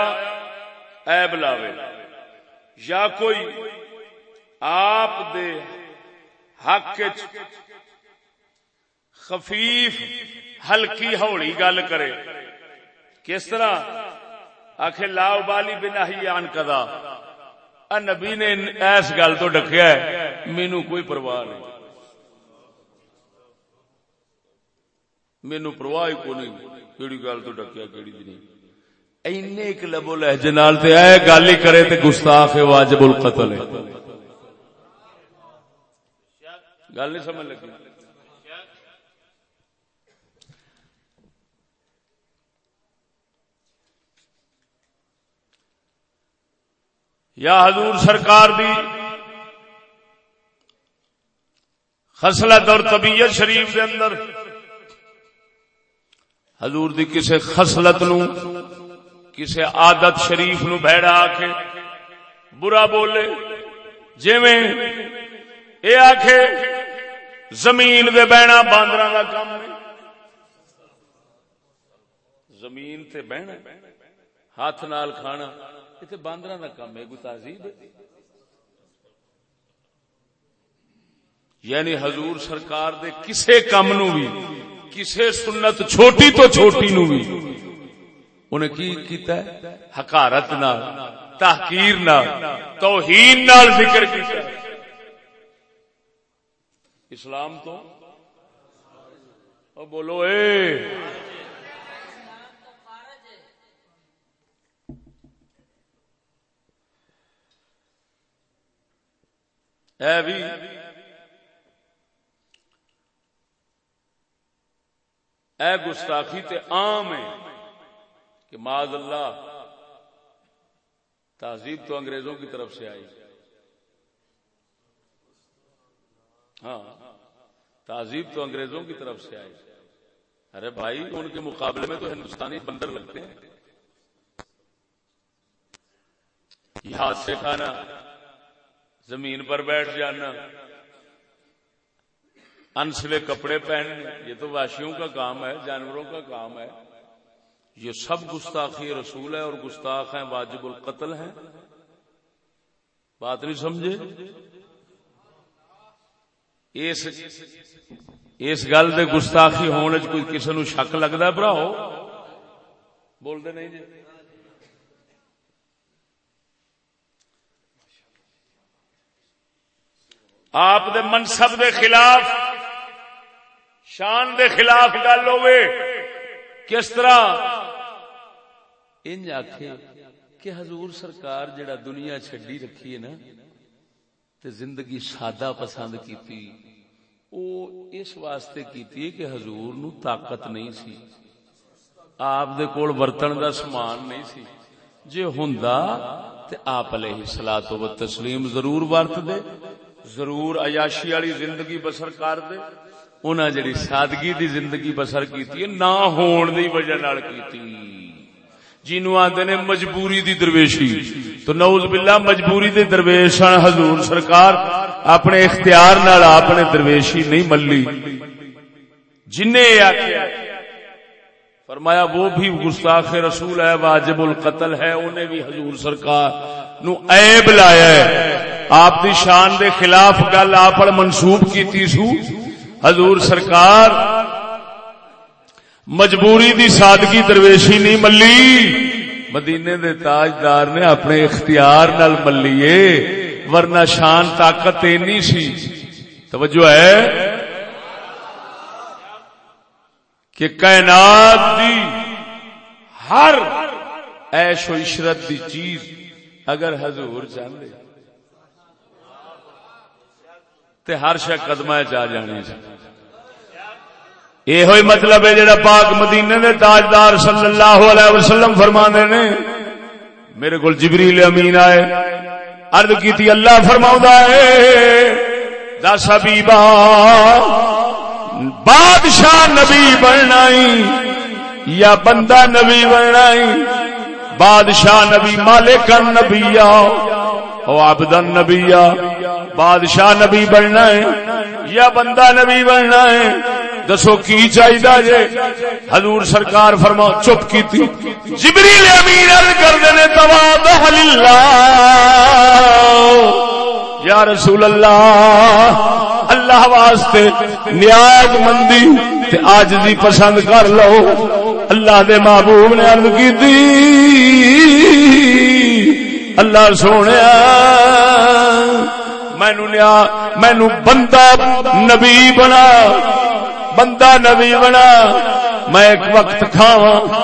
[SPEAKER 1] ایب لاوے یا کوئی آپ دے حق خفیف ہلکی ہولی گل کرے کس طرح آخ لا ہی بنا ہی آن کدا نبی نے ایس گل تو ڈکیا مینو کوئی پرواہ نہیں مینو پرواہ کو نہیں گل تو ڈکیا کہڑی نہیں ایک لبو ایبول ایجے ای گل ہی کرے تے گستاخ واجب القتل ہے گل نہیں سمجھ لگی یا حضور سرکار دی خسلت اور طبیعت شریف کے اندر دی کسے خصلت خسلت کسے عادت شریف نو بہڈ آ کے برا بولے اے آکھے زمین دے بہنا باندر کا کام زمین تے بہنا بہنا ہاتھ نال کھانا یہ باندر کا کام ہے کوئی تہذیب یعنی حضور سرکار دے کسے کام نو بھی کسے سنت چھوٹی تو چھوٹی نو بھی انہیں کی کیتا ہے حکارت نال تحقیر نال توہین نال ذکر کیتا ہے اسلام تو بولو اے بھی گستاخی تے عام ہے کہ معذ اللہ
[SPEAKER 2] تہذیب تو انگریزوں کی طرف سے آئی
[SPEAKER 1] ہاں تہذیب تو انگریزوں کی طرف سے آئی ارے بھائی ان کے مقابلے میں تو ہندوستانی بندر لگتے ہیں ہاتھ سے کھانا زمین پر بیٹھ جانا ان سلے کپڑے پہن یہ تو واشیوں کا کام ہے جانوروں کا کام ہے یہ سب گستاخی رسول ہے اور گستاخ ہیں واجب القتل ہیں بات نہیں سمجھے اس گل دے گستاخی ہونے کوئی کسی نو شک لگتا ہے بول بولتے نہیں جی آپ دے دے دے منصب خلاف خلاف شان گل ہوے
[SPEAKER 2] کس طرح
[SPEAKER 1] انج کہ حضور سرکار جڑا دنیا رکھی ہے نا تے زندگی سادہ پسند کیتی او اس واسطے کیتی کہ حضور نو طاقت نہیں سی آپ دے کول برتن دا سمان نہیں سی جے ہوندا تے آپ علیہ الصلوۃ والتسلیم ضرور ورت دے ضرور عیاشی والی زندگی بسر کر دے انہاں جڑی سادگی دی زندگی بسر کیتی ہے نہ ہون دی وجہ نال کیتی جنوں آندے نے مجبوری دی درویشی تو نعوذ باللہ مجبوری دے درویش ہن ہاں حضور سرکار اپنے اختیار نال اپنے درویشی نہیں ملی جن نے آکھیا فرمایا وہ بھی گستاخ رسول ہے واجب القتل ہے انہیں بھی حضور سرکار نو عیب لایا ہے آپ دی شان دے خلاف گل آپ کیتی کی حضور سرکار مجبوری دی سادگی درویشی نہیں ملی مدینے دے تاجدار نے اپنے اختیار ملیے ورنہ شان طاقت اینی سی توجہ ہے کہ کائنات دی ہر ایش و عشرت دی چیز اگر جان چاہ تے ہر جانی چاہیے یہ مطلب ہے جڑا پاک مدینے نے تاجدار صلی اللہ علیہ وسلم فرما دے میرے کو جبریل امین آئے ارد کیتی اللہ فرما ہے بادشاہ نبی بننا یا بندہ نبی بننا بادشاہ نبی مالک نبی آؤ او آبد نبی بادشاہ نبی بننا ہے یا بندہ نبی بننا ہے دسو کی جے حضور سرکار فرما چپ کی یا رسول اللہ اللہ واسطے نیاز مندی آج دی پسند کر لو اللہ دے محبوب نے ارد کی اللہ سونے مینو مینو بندہ نبی بنا بندہ نبی بنا میں ایک وقت کھاوا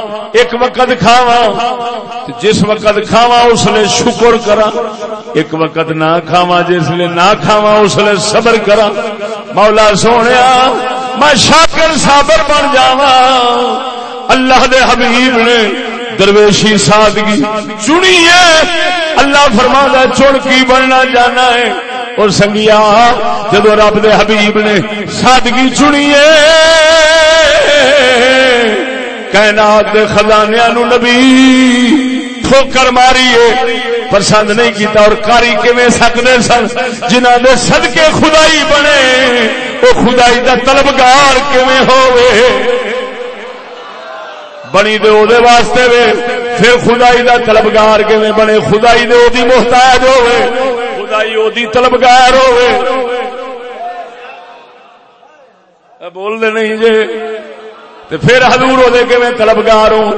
[SPEAKER 1] جس وقت کھاوا اس لیے شکر کرا ایک وقت نہ کھاوا لیے نہ کھاوا اس لیے صبر کرا مولا سونے میں شاکر صابر بن جاوا اللہ دے حبیب نے درویشی سادگی چنی ہے اللہ فرما چن کی بننا جانا ہے اور سنگیا جدو رب دے حبیب نے سادگی چنی ہے کائنات خزانے نو نبی ٹھوکر ماری ہے پسند نہیں کیتا اور کاری کیویں سکدے سن جنہاں دے صدقے خدائی بنے او خدائی دا طلبگار کیویں ہوئے بنی تو دے واسطے وے پھر خدائی دا طلبگار کھے بنے خدائی دے دی محتاج ہوے خدائی دی طلبگار ہوے بول دے نہیں جے تے پھر حضور ہو دے کے میں طلبگار ہوں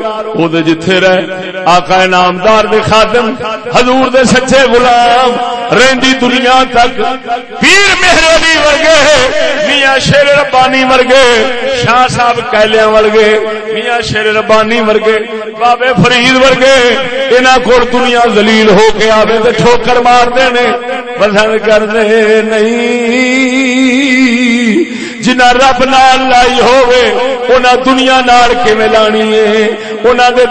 [SPEAKER 1] او دے جتھے رہے آقا نامدار دے خادم حضور دے سچے غلام رہندی دنیا تک پیر
[SPEAKER 2] مہر علی ورگے
[SPEAKER 1] میاں شیر ربانی ورگے شاہ صاحب کہلیاں ورگے میاں شیر ربانی ورگے بابے فرید ورگے انہاں کول دنیا ذلیل ہو کے آویں تے ٹھوکر مار دینے بدل کر دے نہیں جنا رب نال لائی ہونا دنیا نال لانی ہے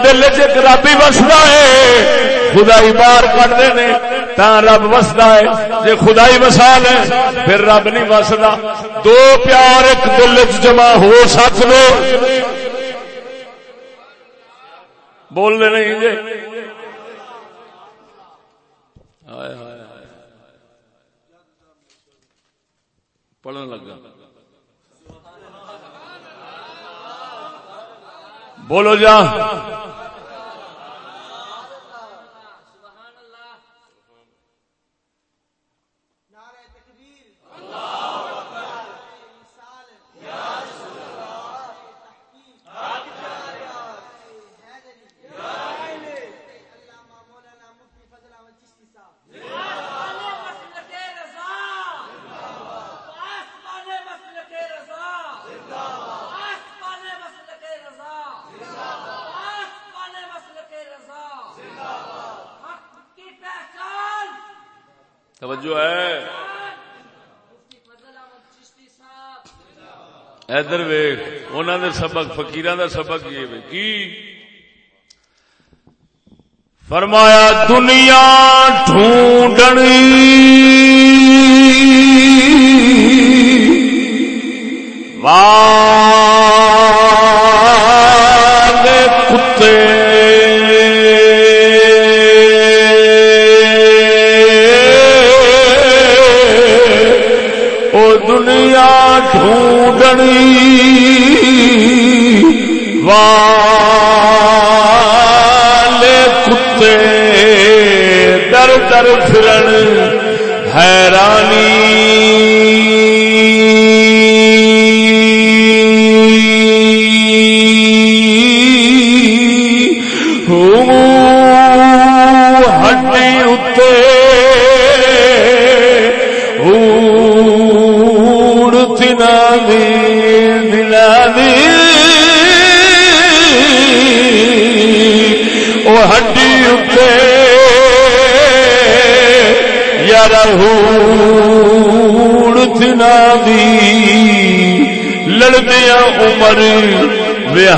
[SPEAKER 1] دل چ رب ہی وسدا ہے خدائی بار کرتے ہیں تا رب وسدا ہے جی خدائی وسا لے پھر رب نہیں وسدا دو پیار ایک دل چ جمع ہو سچ لو بول نہیں جی پڑھنے لگا بولو جا توجہ ہے ادھر ویخ ان سبق فکیر دا سبق یہ کی فرمایا دنیا ڈھونڈنی
[SPEAKER 2] واہ
[SPEAKER 1] حیرانی
[SPEAKER 2] راری عقل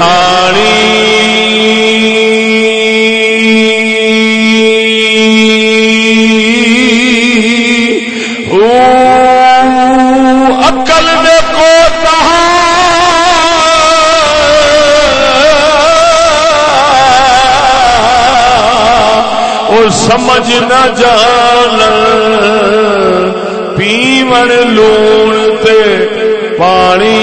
[SPEAKER 2] کو
[SPEAKER 1] سمجھ نہ جان
[SPEAKER 2] پیمن تے پانی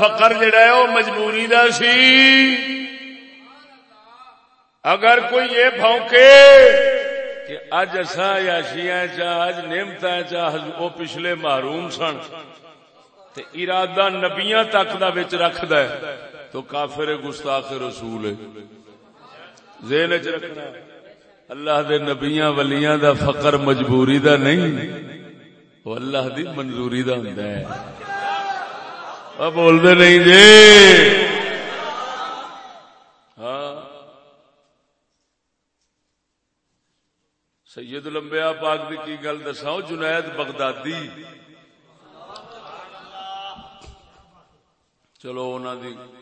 [SPEAKER 1] فقر جڑا ہے وہ مجبوری دا سی اگر کوئی یہ بھونکے کہ اج اصا یاشیاں چاہج نعمت چاہج وہ پچھلے محروم سن ارادہ نبیاں تک دا بچ رکھ دا ہے تو کافر گستاخ رسول ہے ذہن چ رکھنا اللہ دے نبیاں ولیاں دا فقر مجبوری دا نہیں وہ اللہ دی منظوری دا ہے بول جی ہاں کی گل دسا جنید بغدادی چلو ان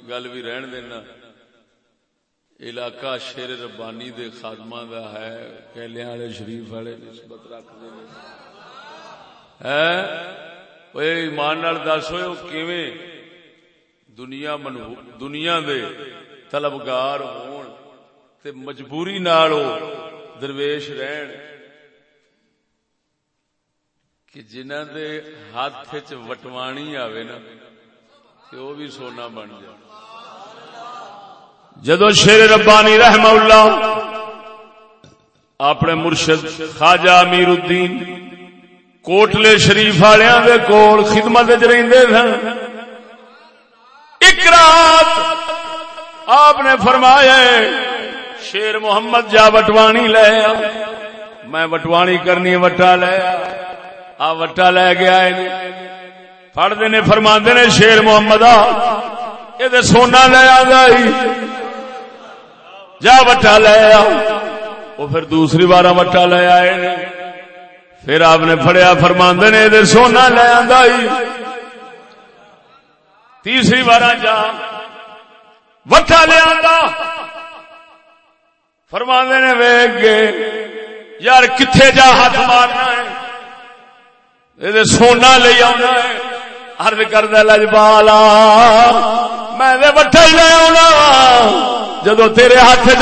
[SPEAKER 1] گل بھی رہن دینا علاقہ شیر ربانی دے خاتمہ دا ہے کہلے والے شریف والے نسبت رکھتے ایمان دس ہوئے دنیا من دنیا دے طلبگار ہون تے مجبوری تلبگار درویش رہن کہ جنہ دے ہاتھ وٹوانی آوے نا تے بھی سونا بن جائے جدو شیر ربانی نہیں اللہ اپنے مرشد خواجہ امیر الدین کوٹلے شریف کول خدمت ایک رات آپ نے فرمایا شیر محمد جا وٹوانی لے میں وٹوانی کرنی وٹا لے آ وٹا لے گیا ہے نے فرما نے شیر محمد آ سونا لے آ جا وٹا لے آ وہ پھر دوسری بار وٹا لے آئے پھر آپ نے فڑیا ادھر سونا لے آئی تیسری بار جا وٹا لے نے ویگ گئے یار کتھے جا ہاتھ مارنا ادھر سونا لے آنا ہے ارد کرد لجبالا میں وٹا ہی لے آنا جدو تیرے ہاتھ جی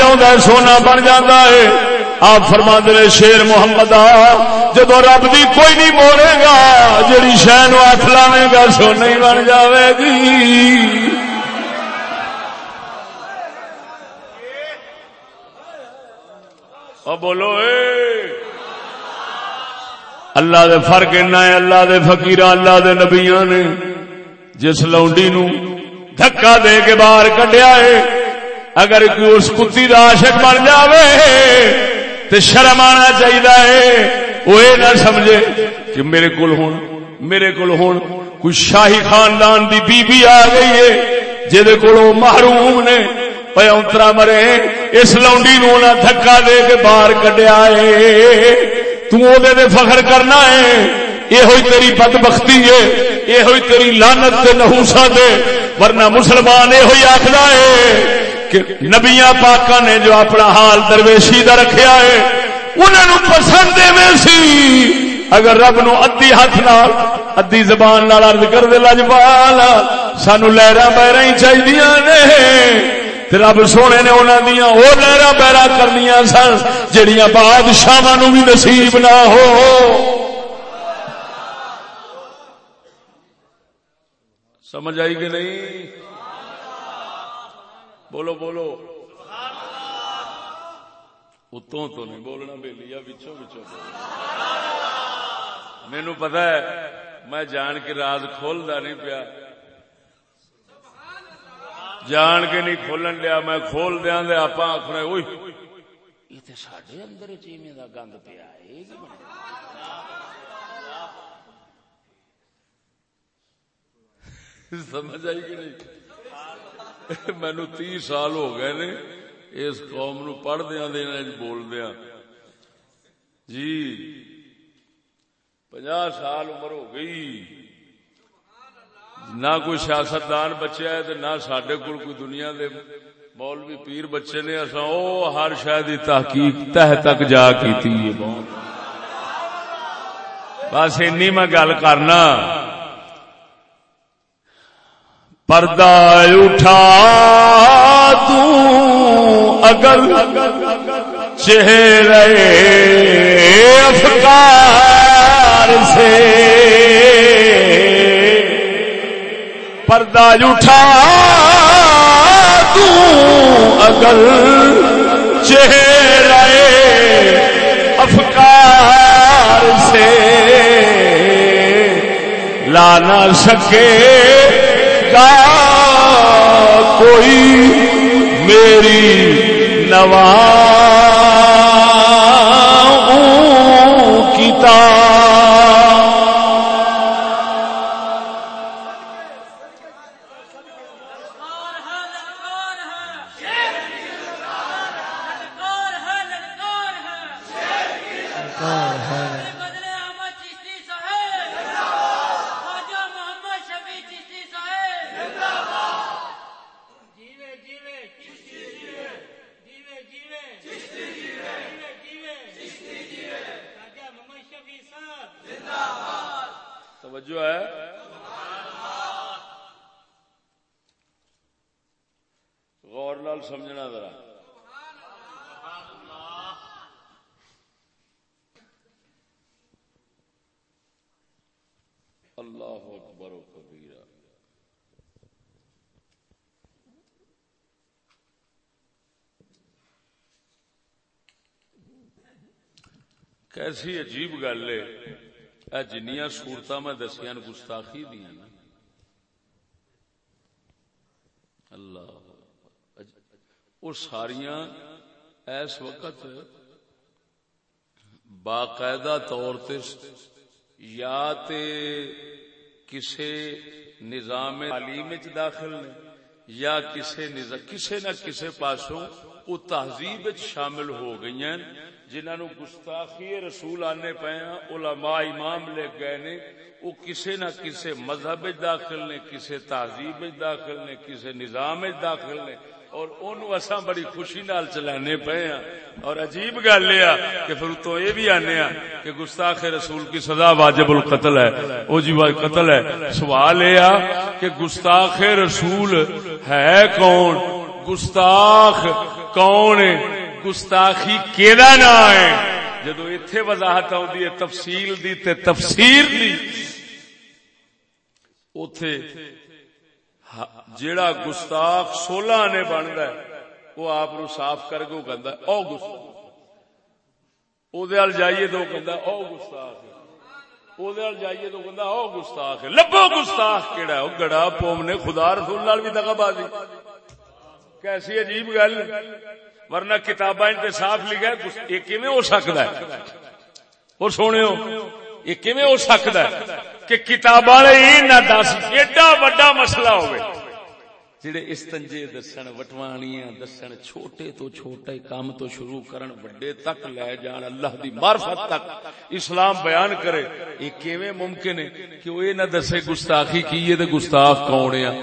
[SPEAKER 1] سونا بن ہے آپ فرما دے شیر محمد آ جب رب دی کوئی نہیں بولے گا جڑی شہ نو ہاتھ لاوے گا سونے بن
[SPEAKER 2] جاوے گی
[SPEAKER 1] بولو اے اللہ دے فرق ایسا ہے اللہ دے فقیر اللہ دے نبیا نے جس لونڈی نو دھکا دے کے باہر کٹیا ہے اگر کوئی اس کتی کا آشک بن جائے تے شرم آنا چاہیے وہ یہ نہ سمجھے کہ میرے کول ہوں میرے کول ہوں کوئی شاہی خاندان دی بی بی آ گئی ہے جہد کو محروم نے پیا اترا مرے اس لونڈی نو نہ دکا دے کے باہر کٹیا ہے تے فخر کرنا ہے یہ ہوئی تیری بد بختی ہے یہ ہوئی تیری لانت نہوسا دے ورنہ مسلمان یہ آخر ہے کہ نبیا پاک نے جو اپنا حال درویشی کا رکھا ہے انہوں پسند میں سی اگر رب نو ادی ہاتھ نال ادی زبان نال ارد کر دے لجبال سانو لہرا بہرا ہی چاہیے رب سونے نے انہوں دیا وہ لہرا بہرا کرنی سن جہیا بادشاہ
[SPEAKER 2] بھی نصیب نہ ہو
[SPEAKER 1] سمجھ آئی کہ نہیں بولو بولو اتوں تو نہیں بولنا بے لیا بچوں بچوں مینو پتا ہے میں جان کے راز کھولتا نہیں پیا جان کے نہیں کھولن دیا میں کھول دیا آپ آخر یہ سڈے اندر چیمے کا گند پیا سمجھ آئی کہ نہیں
[SPEAKER 2] مینو تی سال ہو گئے نے اس قوم نو پڑھ
[SPEAKER 1] دیا بول دیا جی پجا سال عمر ہو گئی نہ کوئی سیاست دان بچا نہ نہ سڈے کول کوئی دنیا دے مولوی پیر بچے نے اصا ہر شاید تحقیق تہ تک جا بس میں گل کرنا پردہ اٹھا تگل چہرے
[SPEAKER 2] افکار سے پردہ اٹھا تگل چہرے افکار سے
[SPEAKER 1] لانا سکے کوئی
[SPEAKER 2] میری نواں کتاب
[SPEAKER 1] ایسی عجیب گل ہے یہ جنیا سورت میں دسیا گستاخی دیا نا اللہ وہ سارا اس وقت
[SPEAKER 2] باقاعدہ طور یا تے
[SPEAKER 1] کسے نظام تعلیم داخل نے یا کسے نظام کسے نہ کسے پاسوں او تہذیب شامل ہو گئی ہیں جنہوں گستاخی رسول آنے پے ہیں علماء امام لے گئے نے او کسے نہ کسے مذہب داخل نے کسے تہذیب داخل نے کسے نظام داخل نے اور اونوں انسا بڑی خوشی نال چلانے پے ہیں اور عجیب گل یہ کہ پھر تو یہ بھی آنے ہاں کہ گستاخ رسول کی سزا واجب القتل ہے او جی قتل ہے سوال یہ کہ گستاخ رسول ہے کون گستاخ کون گستاخی کیدا نہ ہے جدو اتھے وضاحت آدھی ہے تفصیل دی تے تفسیر دی اتھے جڑا گستاخ سولہ نے بنتا ہے وہ آپ صاف کر کے وہ کہتا ہے او گستاخ ادھر جائیے تو گستاخ ہے لبو گستاخ کہڑا گڑا پوم نے خدا رسول بھی دگا بازی کیسی عجیب گل ورنہ کتاباں صاف لکھا یہ کیون ہو سکتا ہے اور سونے یہ ہو سکتا ہے کہ کتاباں ہی نہ دس ایڈا وڈا مسئلہ ہوگا جڑے استنجے دسن وٹوانیاں دسن چھوٹے تو چھوٹے کام تو شروع کرن بڑے تک لے جان اللہ دی معرفت تک اسلام بیان کرے یہ کیویں ممکن ہے کہ وہ یہ نہ دسے گستاخی کی ہے تے گستاخ کون ہے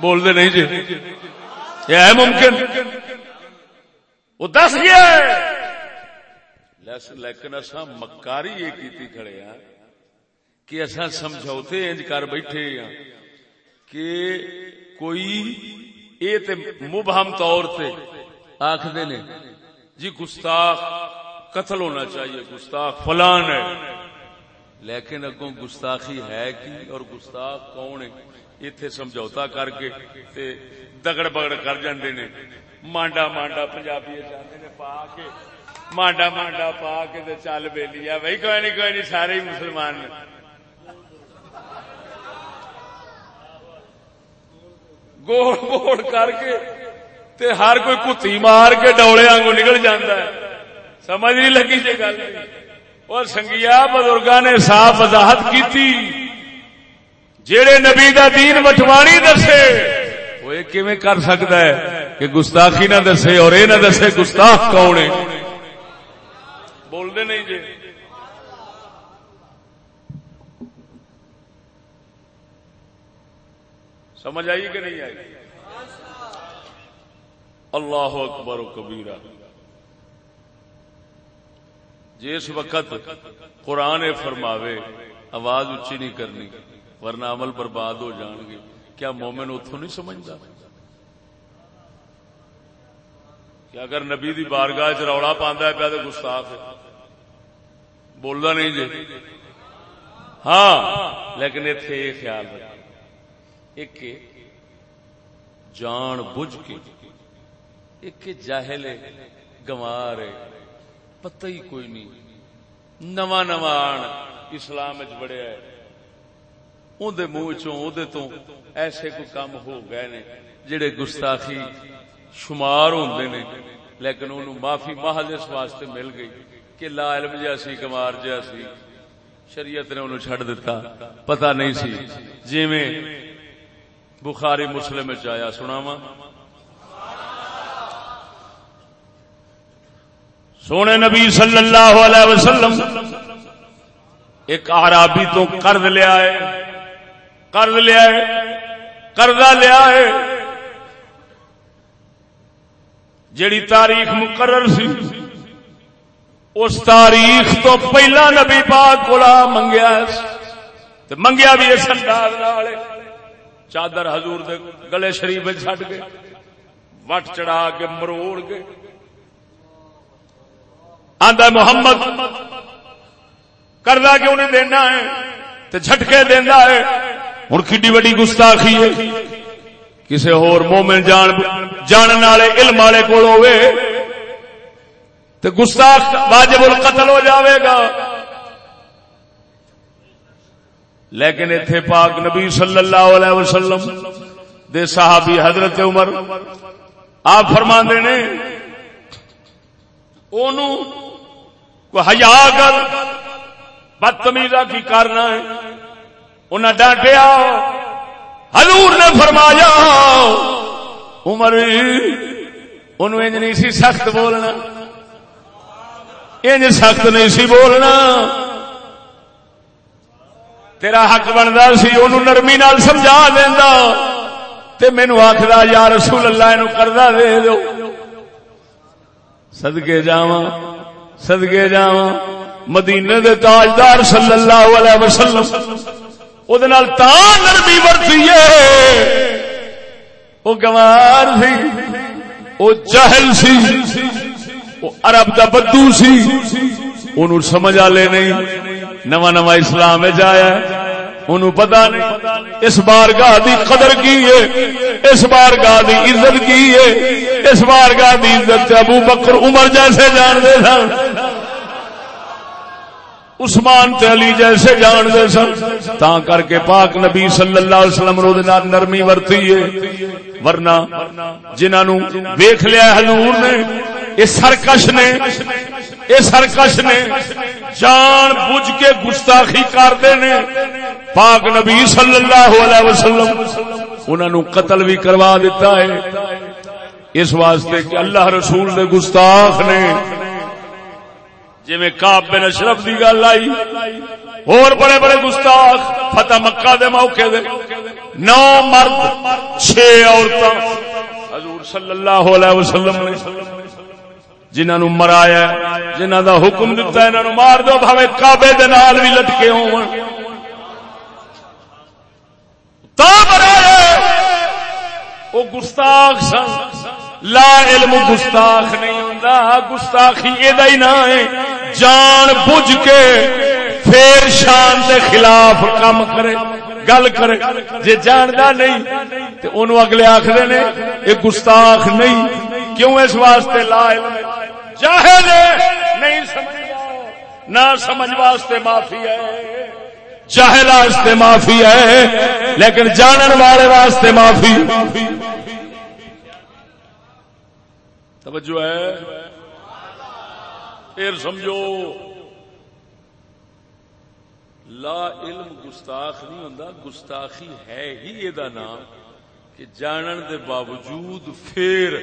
[SPEAKER 1] بول دے نہیں جی
[SPEAKER 2] یہ ہے ممکن وہ دس گیا
[SPEAKER 1] لیکن اصا مکاری یہ کیتی کھڑے ہاں کہ اصا سمجھوتے انج کر بیٹھے ہاں کہ کوئی یہ مبہم طور تے آخری نے جی گستاخ قتل ہونا چاہیے گستاخ فلان ہے لیکن اگوں گستاخی ہے کی اور گستاخ کون ہے اتے سمجھوتا کر کے دگڑ بگڑ کر جانڈا مانڈا مانڈا پنجابی مانڈا مانڈا پا کے چل بے لیا بھائی کوئی نی کوئی نی سارے ہی مسلمان گوڑ گوڑ کر
[SPEAKER 2] کے
[SPEAKER 1] ہر کوئی کتی مار کے ڈوڑے آگ نکل جانا ہے سمجھ نہیں لگی جی گل اور سنگیا بزرگا نے صاف وضاحت کی جیڑے نبی دا دین وٹوانی دسے وہ یہ کی کر سکتا ہے کہ گستاخی نہ دسے اور یہ نہ دسے گستاخ بول بولتے نہیں جی سمجھ آئی کہ نہیں آئی اللہ اکبر و کبیرہ جس وقت قرآن فرماوے آواز اچھی نہیں کرنی ورنہ عمل برباد ہو جان گے کیا مومن اتو نہیں سمجھتا کہ اگر نبی دی بارگاہ چ رولا پہ پیا تو گستاف بولنا نہیں جی ہاں لیکن اتنے یہ خیال رکھا ایک جان بوجھ کے ایک جاہل گوار پتہ ہی کوئی نہیں نواں نواں اسلام اسلام بڑے ہے دے منہ چوہے تو ایسے کو کام ہو گئے نے جڑے گستاخی شمار ہوں نے لیکن انہوں معافی محل اس واسطے مل گئی کہ لا علم جیسی کمار جیسی شریعت نے انہوں چھڑ دیتا پتہ نہیں سی جی میں بخاری مسلم چایا سنا وا سونے نبی صلی اللہ علیہ وسلم ایک آرابی تو قرض لے آئے قرض لیا ہے قرضہ لیا ہے جڑی تاریخ مقرر سی اس تاریخ تو پہلا نبی کولا کو تے منگیا بھی اس انداز چادر حضور دے گلے شریف چڈ گئے وٹ چڑھا کے مروڑ گئے آدھا محمد کردہ کیوں نہیں دینا ہے جھٹکے دینا ہے ہوں کھی گستاخی ہے کسی جان والے علم ہوئے کو گستاخ واجب قتل ہو جاوے گا لیکن اتے پاک نبی صلی اللہ علیہ وسلم دے صحابی حضرت عمر آپ فرما نے کو ہزار کر کا کی کرنا ہے انہیں ڈانٹیا حضور نے فرمایا عمر انج نہیں سی سخت بولنا انج سخت نہیں سی بولنا تیرا حق بنتا سی ان نرمی نال سمجھا دینا تے مینو آخر یا رسول اللہ نو کردا دے دو سدگے جا سدگے جا مدینے دے تاجدار صلی اللہ علیہ وسلم نرمی وہ وہ وہ گوار سی
[SPEAKER 2] سی سی
[SPEAKER 1] بدو ان سمجھ والے نہیں نو نو اسلام ان پتا نہیں اس بار گاہ کی قدر کی ہے اس بار گاہ کی عزت کی
[SPEAKER 2] ہے
[SPEAKER 1] اس بار گاہ کی عزت ابو بکر عمر جیسے جانتے
[SPEAKER 2] سن
[SPEAKER 1] عثمان تے علی جیسے جان دے سن تا کر کے پاک نبی صلی اللہ علیہ وسلم رو دے نال نرمی ورتی ہے ورنہ جنہاں نو ویکھ لیا حضور نے اے سرکش نے اے سرکش نے
[SPEAKER 2] جان بوجھ کے گستاخی کر دے نے پاک نبی صلی اللہ علیہ وسلم
[SPEAKER 1] انہاں نو قتل بھی کروا دیتا ہے اس واسطے کہ اللہ رسول دے گستاخ نے جی کاب بن اشرف دی گل آئی اور بڑے بڑے گستاخ فتح مکہ دے موقع دے نو مرد چھ عورتاں حضور صلی اللہ علیہ وسلم نے جنہاں نو مرایا جنہاں دا حکم دتا ہے انہاں نو مار دو بھاوے کعبے دے نال وی لٹکے ہون تا مرایا او گستاخ سن لا علم گستاخ نہیں ہوں گستاخی یہ نا ہے جان بوجھ کے پھر شان کے خلاف کام کرے گل کرے جی جاندہ نہیں تو ان اگلے آخر نے یہ گستاخ نہیں کیوں اس واسطے لا علم جاہل نہیں سمجھ نہ سمجھ واسطے معافی ہے
[SPEAKER 2] چاہے معافی ہے لیکن جانن والے واسطے معافی
[SPEAKER 1] توجہ ہے پھر سمجھو لا علم گستاخ نہیں ہوں گستاخی ہے ہی یہ نام کہ جانن کے باوجود پھر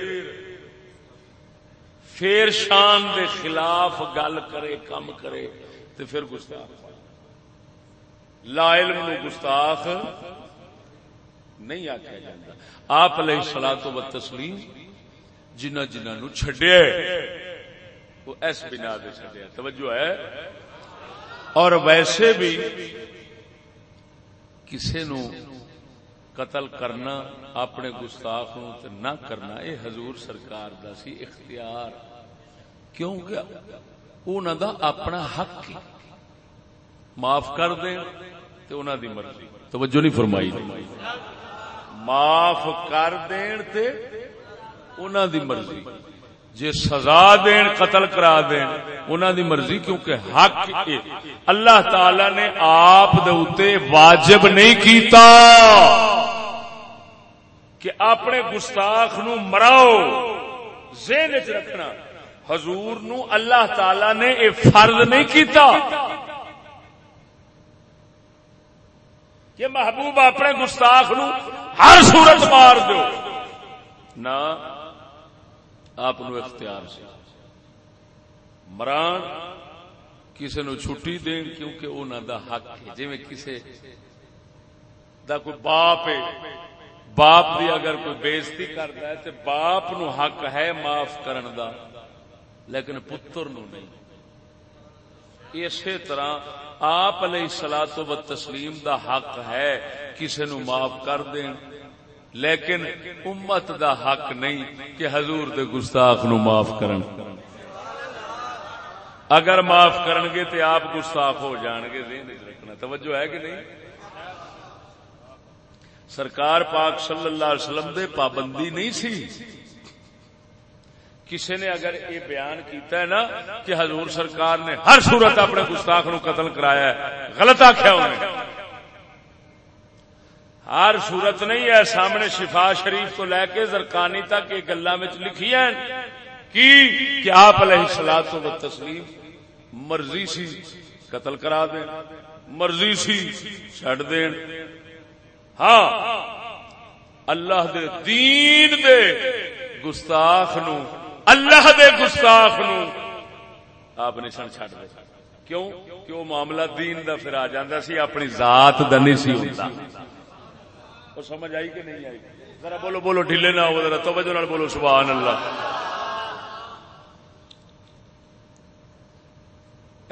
[SPEAKER 1] پھر شان دے خلاف گل کرے کم کرے تو پھر گستاخ لا علم نو گستاخ نہیں آخیا جاتا آپ سلا تو تسلیم جنہ جنہ نو وہ بنا دے توجہ ہے اور ویسے بھی کسے نو نو قتل کرنا اپنے گستاخ تے نہ کرنا اے حضور سرکار دا سی اختیار دا اپنا حق معاف کر تے دی مرضی توجہ نہیں فرمائی معاف کر دین دی مرضی جی سزا دین قتل کرا دین انہوں دی مرضی کیونکہ
[SPEAKER 2] حقی
[SPEAKER 1] اللہ تعالی نے آپ واجب نہیں کیتا کہ اپنے گستاخ نو مراؤ زین وچ رکھنا حضور نو اللہ تعالی نے یہ فرض نہیں کیتا کہ محبوب اپنے گستاخ نو ہر صورت مار دو نہ آپ اختیار سے مران کسی نو چھٹی دیں کیونکہ انہوں دا حق ہے جی کسی دا کوئی باپ ہے باپ بھی اگر کوئی بےزتی کرتا ہے تو باپ نو حق ہے معاف کرن دا لیکن پتر نو نہیں اسی طرح آپ سلا تو و تسلیم دا حق ہے کسی نو معاف کر دیں لیکن امت دا حق نہیں کہ حضور دے گستاخ نو معاف کرن کرن اگر معاف گے تے آپ گستاخ ہو جان گے رکھنا توجہ ہے کہ نہیں سرکار پاک صلی اللہ علیہ وسلم دے پابندی نہیں سی کسی نے اگر یہ بیان کیتا ہے نا کہ حضور سرکار نے ہر صورت اپنے گستاخ نو قتل کرایا ہے غلط آخیا
[SPEAKER 2] انہیں
[SPEAKER 1] ہر صورت نہیں ہے سامنے شفا شریف کو لے کے زرکانی تک یہ گلا لکھی ہیں
[SPEAKER 2] کی کہ آپ علیہ سلاد و
[SPEAKER 1] تسلیم مرضی سی قتل کرا دیں مرضی سی چڈ دین ہاں اللہ دے دین دے گستاخ نو اللہ دے گستاخ نو آپ نے سن چڈ دے کیوں کہ وہ معاملہ دین دا پھر آ جاندہ سی اپنی ذات دا نہیں سی ہوتا وہ سمجھ آئی کہ نہیں آئی ذرا بولو بولو ڈھیلے نہ ہو ذرا بولو سبحان اللہ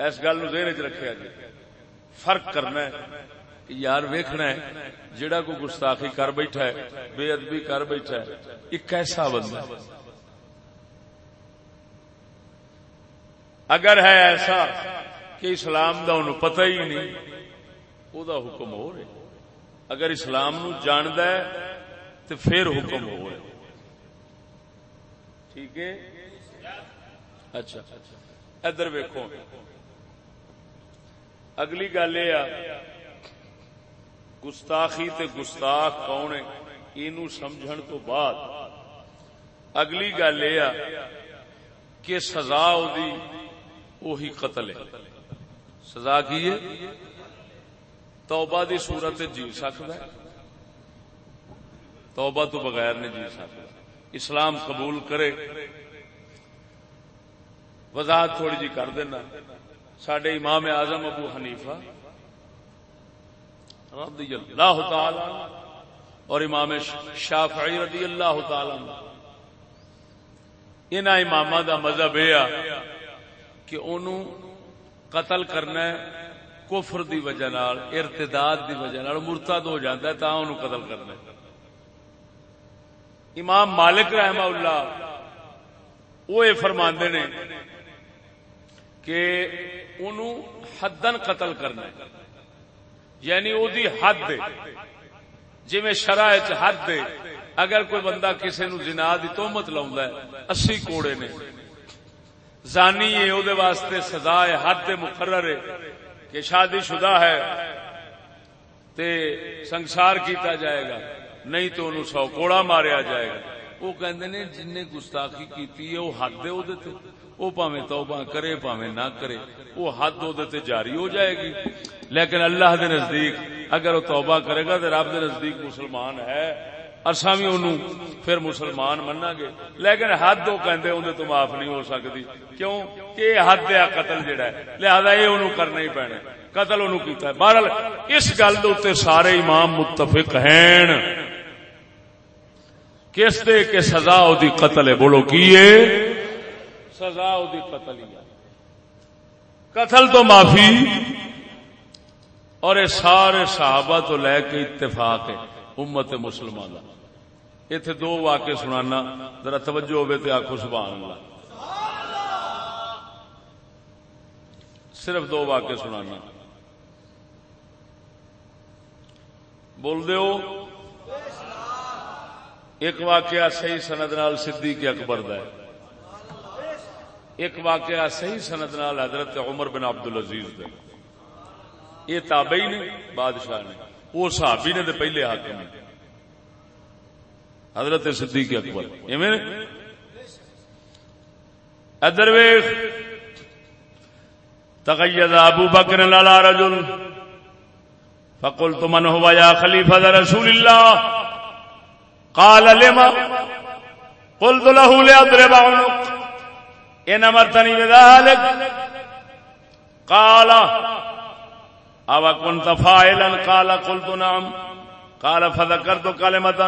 [SPEAKER 1] اس گل نو رکھے جی
[SPEAKER 2] فرق کرنا ہے یار ویکھنا ہے
[SPEAKER 1] جڑا کو گستاخی کر بیٹھا ہے بے ادبی کر بیٹھا ہے ایک ایسا بندہ اگر ہے ایسا کہ اسلام کا ان پتہ ہی نہیں حکم ہو رہے اگر اسلام نو جاند ہے تو پھر حکم ہو ٹھیک ہے اچھا ادھر ویکو اگلی گل یہ گستاخی تے گستاخ کون اینو سمجھن تو بعد اگلی گل یہ کہ سزا قتل ہے سزا کی ہے توبہ دی صورت جی سکتا ہے توبہ تو بغیر نہیں جی سکتا اسلام قبول کرے وضاحت تھوڑی جی کر دینا سڈے امام اعظم ابو حنیفہ رضی اللہ تعالی اور امام شافعی رضی اللہ تعالی ان امام دا مذہب یہ کہ انہوں قتل کرنا کفر دی وجہ نال ارتداد دی وجہ نال مرتد ہو جاتا ہے تا قتل کرنا امام مالک رحمہ
[SPEAKER 2] اللہ
[SPEAKER 1] وہ یہ نے کہ انہوں حدن قتل کرنا یعنی وہ حد دے جی شرح شرائط حد اگر کوئی بندہ کسی نو جنا نیتمت لا اوڑے نے زانی ہے سزا ہے حد مقرر ہے کہ شادی شدہ ہے تے سنسار کیتا جائے گا نہیں تو انہوں سو کوڑا ماریا جائے گا وہ کہندے نے جن نے گستاخی کیتی ہے وہ حد ہے وہ دیتے وہ پاویں توبہ کرے پاویں نہ کرے وہ حد وہ دیتے جاری ہو جائے گی لیکن اللہ دے نزدیک اگر وہ توبہ کرے گا تو رب دے نزدیک مسلمان ہے اصا بھی پھر مسلمان منا گے لیکن حد وہ کہتے تو معاف نہیں ہو سکتی کیوں کہ حد دیا قتل ہے لہذا یہ کرنا ہی پینے قتل کیتا ہے بہرحال اس گل گلے سارے امام متفق ہیں کس دے کہ سزا دی قتل ہے بولو کی سزا دی قتل ہی قتل تو معافی اور یہ سارے صحابہ تو لے کے اتفاق ہے امت مسلمان کا اتنے دو واقع سنانا ذرا توجہ ہوئے تو آخو سب صرف دو واقع سنانا بول ایک واقعہ صحیح سند نال صدیق اکبر دا ہے ایک واقعہ صحیح سند نال حضرت عمر بن عبد العزیز یہ تابے نے بادشاہ نے وہ صحابی نے پہلے حاکم نے حضرت صدیق اکبر ادر ویخ تقید ابو بکر لالا رجل فقل تو من ہوا یا خلیف رسول اللہ قال لما قل تو لہو لیا درے باؤنک این امر تنی بدا حالک قال او کنت فائلا قال قل تو نعم قال فذکر تو کلمتا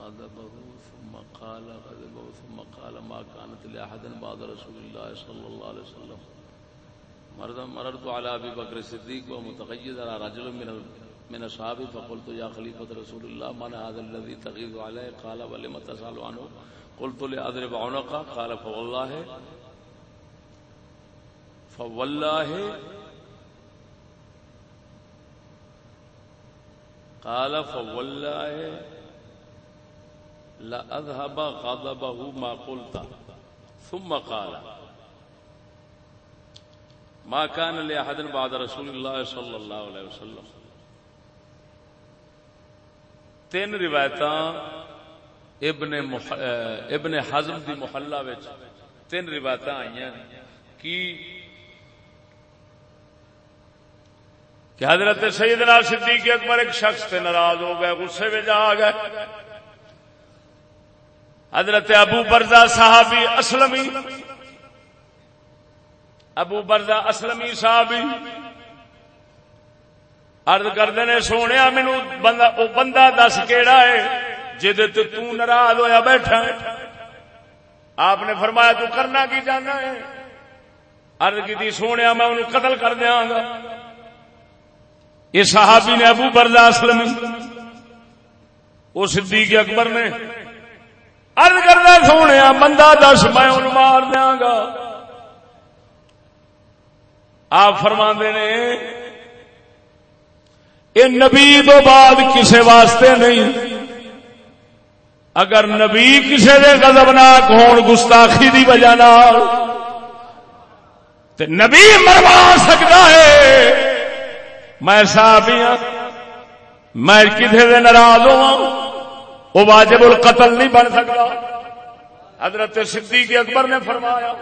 [SPEAKER 1] غضبه ثم قال غضبه ثم قال ما كانت لأحد بعد رسول الله صلى الله عليه وسلم مرضا مررت على أبي بكر الصديق ومتقيد على رجل من من أصحابي فقلت يا خليفة رسول الله من هذا الذي تغيظ عليه قال ولم تسأل عنه قلت لأضرب عنقه قال فوالله فوالله قال فوالله لذهب غضبه ما قلت ثم قال ما كان لاحد بعد رسول الله صلى الله عليه وسلم تین روایتاں ابن مح... ابن حزم دی محلہ وچ تین روایتاں آئیاں کی کہ حضرت سیدنا صدیق اکبر ایک شخص سے ناراض ہو گئے غصے میں جا گئے حضرت ابو برزا صحابی اسلمی ابو برزا اسلمی صحابی ارد کرتے نے سونے مینو بندہ, بندہ دس کہڑا ہے جہد ناراض ہویا بیٹھا آپ نے فرمایا تو کرنا کی جانا ہے ارد کی سونے میں انہوں قتل کر دیا گا یہ صحابی نے ابو برزا اسلمی اس صدیق اکبر نے ارد کرنا سونے بندہ دس میں مار دیا گا آپ فرما نے یہ نبی تو بعد کسے واسطے نہیں اگر نبی کسے دے قدم ناک ہو گاخی کی وجہ نبی مروا سکتا ہے میں صاحب ہاں ہوں میں کسی دے ناراض ہوا وہ واجب القتل نہیں بن سکتا حضرت صدیق اکبر نے فرمایا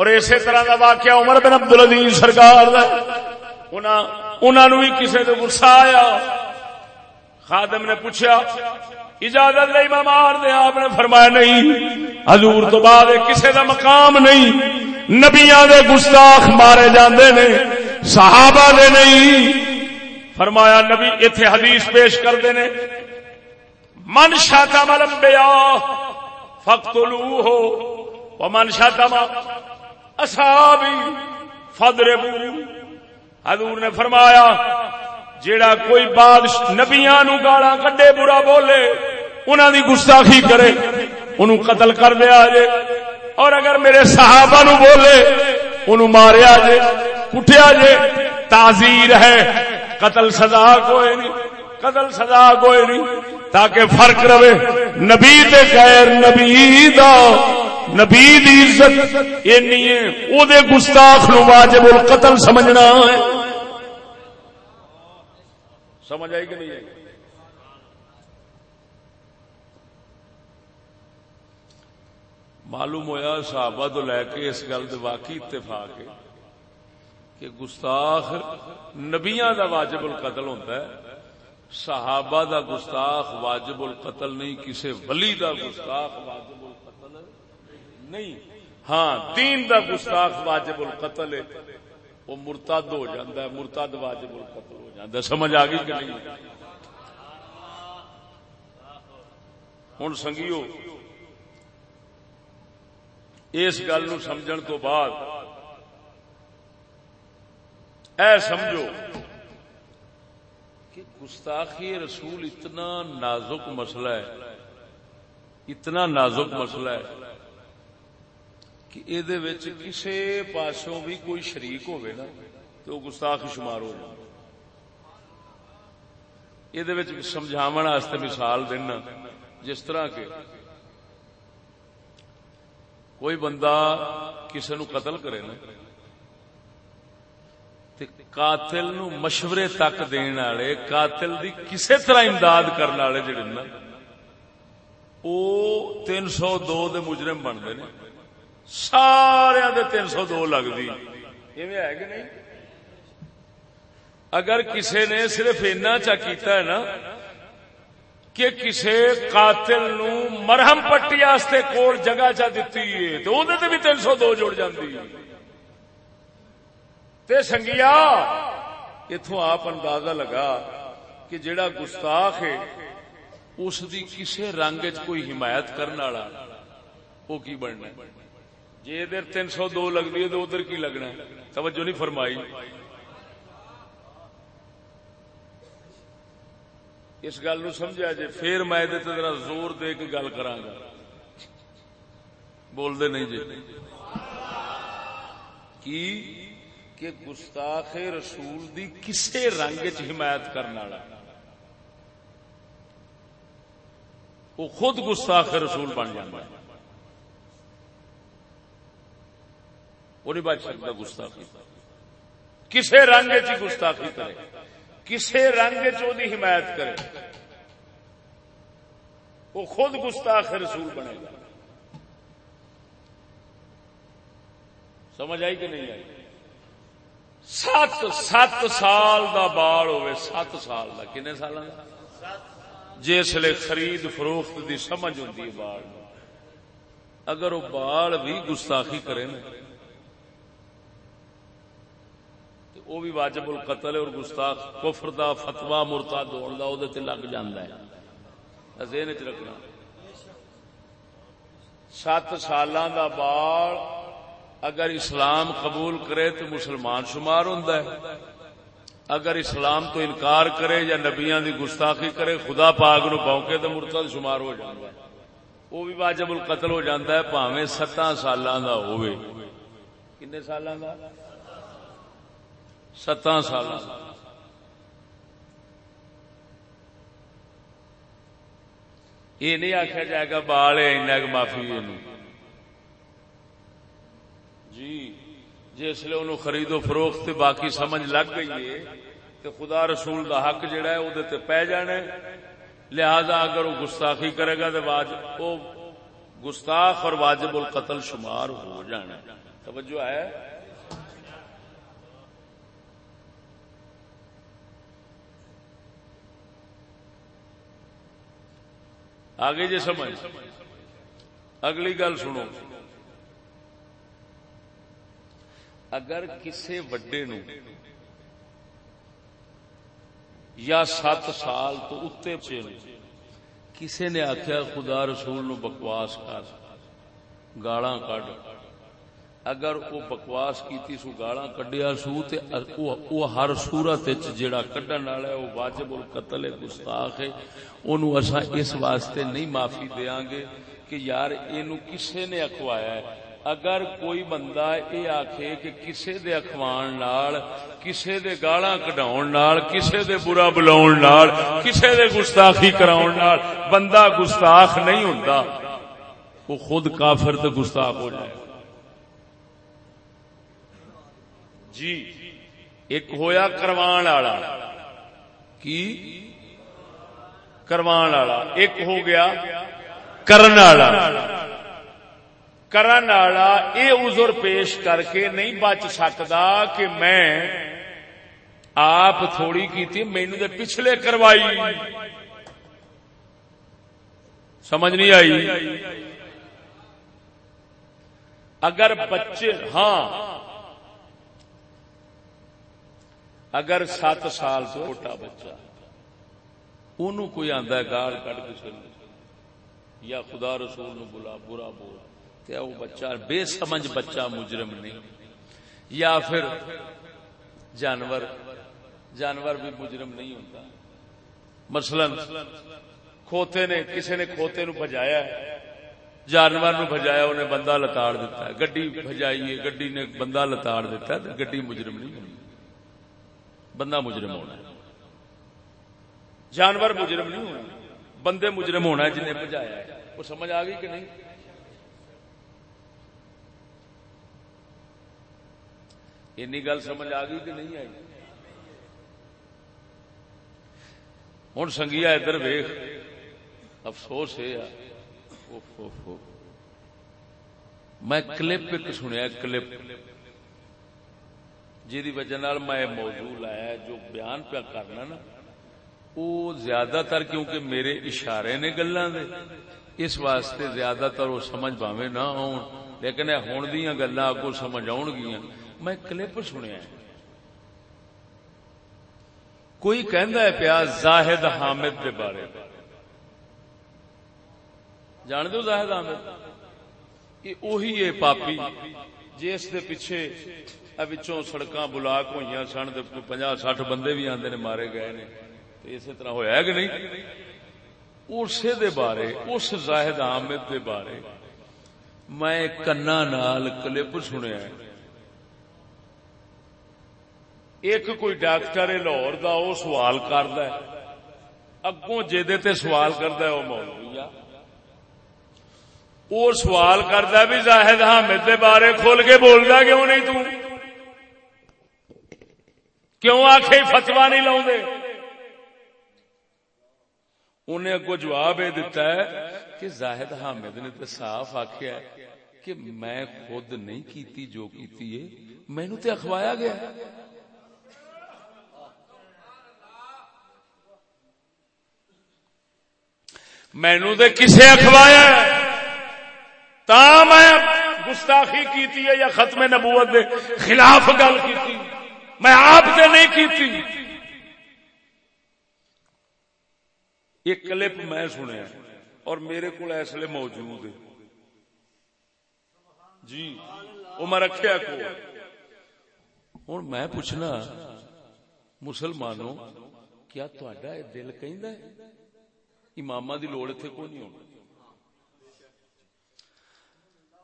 [SPEAKER 1] اور اسی طرح کا واقعہ عمر بن عبد العزیز سرکار انہوں بھی کسی نے گسا آیا خادم نے پوچھا اجازت نہیں میں مار دیا آپ نے فرمایا نہیں حضور تو بعد کسی کا مقام نہیں نبیا دے گستاخ مارے جاندے نے صحابہ دے نہیں فرمایا نبی اتے حدیث پیش کرتے ہیں من ملم منشاتوا لمبیا
[SPEAKER 2] من
[SPEAKER 1] ہوتا فدر حضور نے فرمایا جیڑا کوئی بادش نبیا نو گالا کڈے برا بولے انہوں دی گستاخی کرے قتل کر دیا جے اور اگر میرے صحابہ نو بولے ان ماریا جے
[SPEAKER 2] کٹیا جے تاضی رہے
[SPEAKER 1] قتل سزا کوئی نہیں قتل سزا کوئی نہیں تاکہ فرق رہے نبی غیر نبی دا نبی دی عزت ہے او دے گستاخ نو واجب القتل سمجھنا ہے سمجھ کہ نہیں معلوم ہوا صحابہ تو لے کے اس گل واقعی اتفاق ہے کہ گستاخ نبیاں دا واجب القتل ہوندا ہوتا ہے صحابہ دا گستاخ واجب القتل نہیں کسے ولی دا گستاخ واجب القتل نہیں ہاں دین دا گستاخ واجب القتل ہے وہ مرتد ہو جاتا ہے مرتد واجب القتل ہو جاتا ہے سمجھ آ کہ نہیں ہوں سنگیو اس گل نو سمجھن تو بعد اے سمجھو کہ گستاخی رسول اتنا نازک مسئلہ ہے اتنا نازک مسئلہ ہے کہ ادھر پاسوں بھی کوئی شریک ہوے نا تو وہ گستاخ شمار ہو جائے سمجھاوست مثال دینا جس طرح کے کوئی بندہ کسی نتل کرے نا قاتل نو مشورے تک دین والے قاتل دی کسی طرح امداد کرنے جہ تین سو دوجرم بنتے ساریا سو دو لگی او نی اگر کسے نے صرف اینا چا کیا ہے نا کہ کسے قاتل نو مرہم پٹی واسطے کو جگہ چا دیتی ہے تو وہ تین سو جڑ جاتی ہے تے سنگیا سگیا آپ اندازہ لگا کہ جڑا گستاخ ہے اس دی کسے رنگ چ کوئی حمایت کرنے تین سو دو لگتی ہے تو ادھر کی لگنا توجہ نہیں فرمائی اس گل سمجھا جی پھر میں ذرا زور دے کے گل کر گا بول دے نہیں جی کی کہ گستاخ رسول دی کسے رنگ چ حمایت کرنے والا وہ خود گستاخ رسول بن جاتا گستاخی کسے رنگ چ گستاخی کرے کسے رنگ چی حمایت کرے وہ خود گستاخ رسول بنے گا سمجھ آئی کہ نہیں آئی سات سات سال دا بال ہوئے سات سال دا کنے سال جس لئے خرید فروخت دی سمجھ دی بال اگر وہ بال بھی گستاخی کرے نا وہ بھی واجب القتل اور گستاخ کفر گستاخر فتوا دا او دے لگ جاندا ہے رکھنا سات سالاں دا بال اگر اسلام قبول کرے تو مسلمان شمار ہوں اگر اسلام تو انکار کرے یا نبیاں دی گستاخی کرے خدا پاک نو نوکے تو مرتد شمار ہو وہ بھی واجب القتل ہو جاتا ہے پاوے ستاں سال ہونے سال ستان سال یہ نہیں آخیا جائے گا بال ہے معافی جی جس اسلے انہوں خرید و فروخت باقی سمجھ لگ گئی ہے تو خدا رسول دا حق جڑا ہے جہا پی لہذا اگر وہ گستاخی کرے گا تو گستاخ اور واجب القتل شمار ہو جانا توجہ ہے آگے جی سمجھ اگلی گل سنو اگر کسی وڈے نو یا سات سال تو اتنے کسی نے آخیا خدا رسول نو بکواس کر گالا کڈ اگر وہ بکواس کی سو گالا کڈیا سو تو ہر سورت کڈن والا وہ واجب اور قتل گستاخا اس واسطے نہیں معافی دیا گے کہ یار یہ کسی نے اخوایا اگر کوئی بندہ یہ آخ کہ کسے کسے کسے کسے دے دے دے اخوان نال نال نال برا دے گستاخی گی نال بندہ گستاخ نہیں وہ خود کافر تے گستاخ ہو جائے جی ایک ہویا کروان والا کی کروان والا ایک ہو گیا کرن والا کرن والا یہ ازر پیش کر کے نہیں بچ سکتا کہ میں آپ تھوڑی کی مینو تو پچھلے کروائی سمجھ نہیں آئی اگر بچے ہاں اگر سات سال چھوٹا بچہ انہوں کوئی آدھا گال کٹ کچھ یا خدا رسول بلا برا بول تے او بچہ بے سمجھ بچہ مجرم نہیں یا پھر جانور جانور بھی مجرم نہیں ہوتا مثلا کھوتے نے کسی نے کھوتے نو بجایا جانور نو بجایا انہیں بندہ لتاڑ دیتا ہے گڈی بجائی ہے گڈی نے بندہ لتاڑ دیتا ہے گڈی مجرم نہیں ہونی بندہ مجرم ہونا ہے جانور مجرم نہیں ہونا بندے مجرم ہونا ہے جنہیں بجایا ہے وہ سمجھ آ گئی کہ نہیں گل سمجھ آ گئی کہ نہیں آئی ہوں سنگیا ادھر ویخ افسوس یہ میں کلپ ایک سنیا کلپ جی وجہ میں موضوع لایا جو بیان پیا کرنا نا وہ زیادہ تر کیونکہ میرے اشارے نے گلو اس واسطے زیادہ تر وہ سمجھ باوے نہ آن لیکن ہوں دیا گلا آپ کو سمجھ آنگیاں میں کلپ سنیا کوئی ہے پیا زاہد حامد کے بارے جان دو زاہد
[SPEAKER 2] حامد
[SPEAKER 1] اوہی یہ پاپی جس جی اس پیچھے سڑکاں بلاک ہوئی سن سنج سٹھ بندے بھی آتے نے مارے گئے نے تو اسی طرح ہوا کہ
[SPEAKER 2] نہیں
[SPEAKER 1] اسی بارے اس زاہد حامد بارے میں کنا نال کلپ سنیا ہے ایک کوئی ڈاکٹر لاہور دا دوال کرد اگوں جی سوال کرد سوال بھی زاہد حامد بارے کھول کے گیا کیوں نہیں کیوں آخ فتوا نہیں دے لے اگو جواب یہ دتا ہے کہ زاہد حامد نے تو صاف آخیا کہ میں خود نہیں کیتی جو کیتی ہے مینو تے اخوایا گیا ہے مینو دے کسے اخوایا تا میں گستاخی کیتی ہے یا ختم نبوت دے خلاف گل کیتی میں آپ نے نہیں کیتی ایک کلپ میں سنیا اور میرے کو اس لیے موجود ہے جی
[SPEAKER 2] وہ میں رکھا کو
[SPEAKER 1] ہوں میں پوچھنا مسلمانوں کیا تا دل کہ امام دی لوڑ اتنے کو نہیں ہونی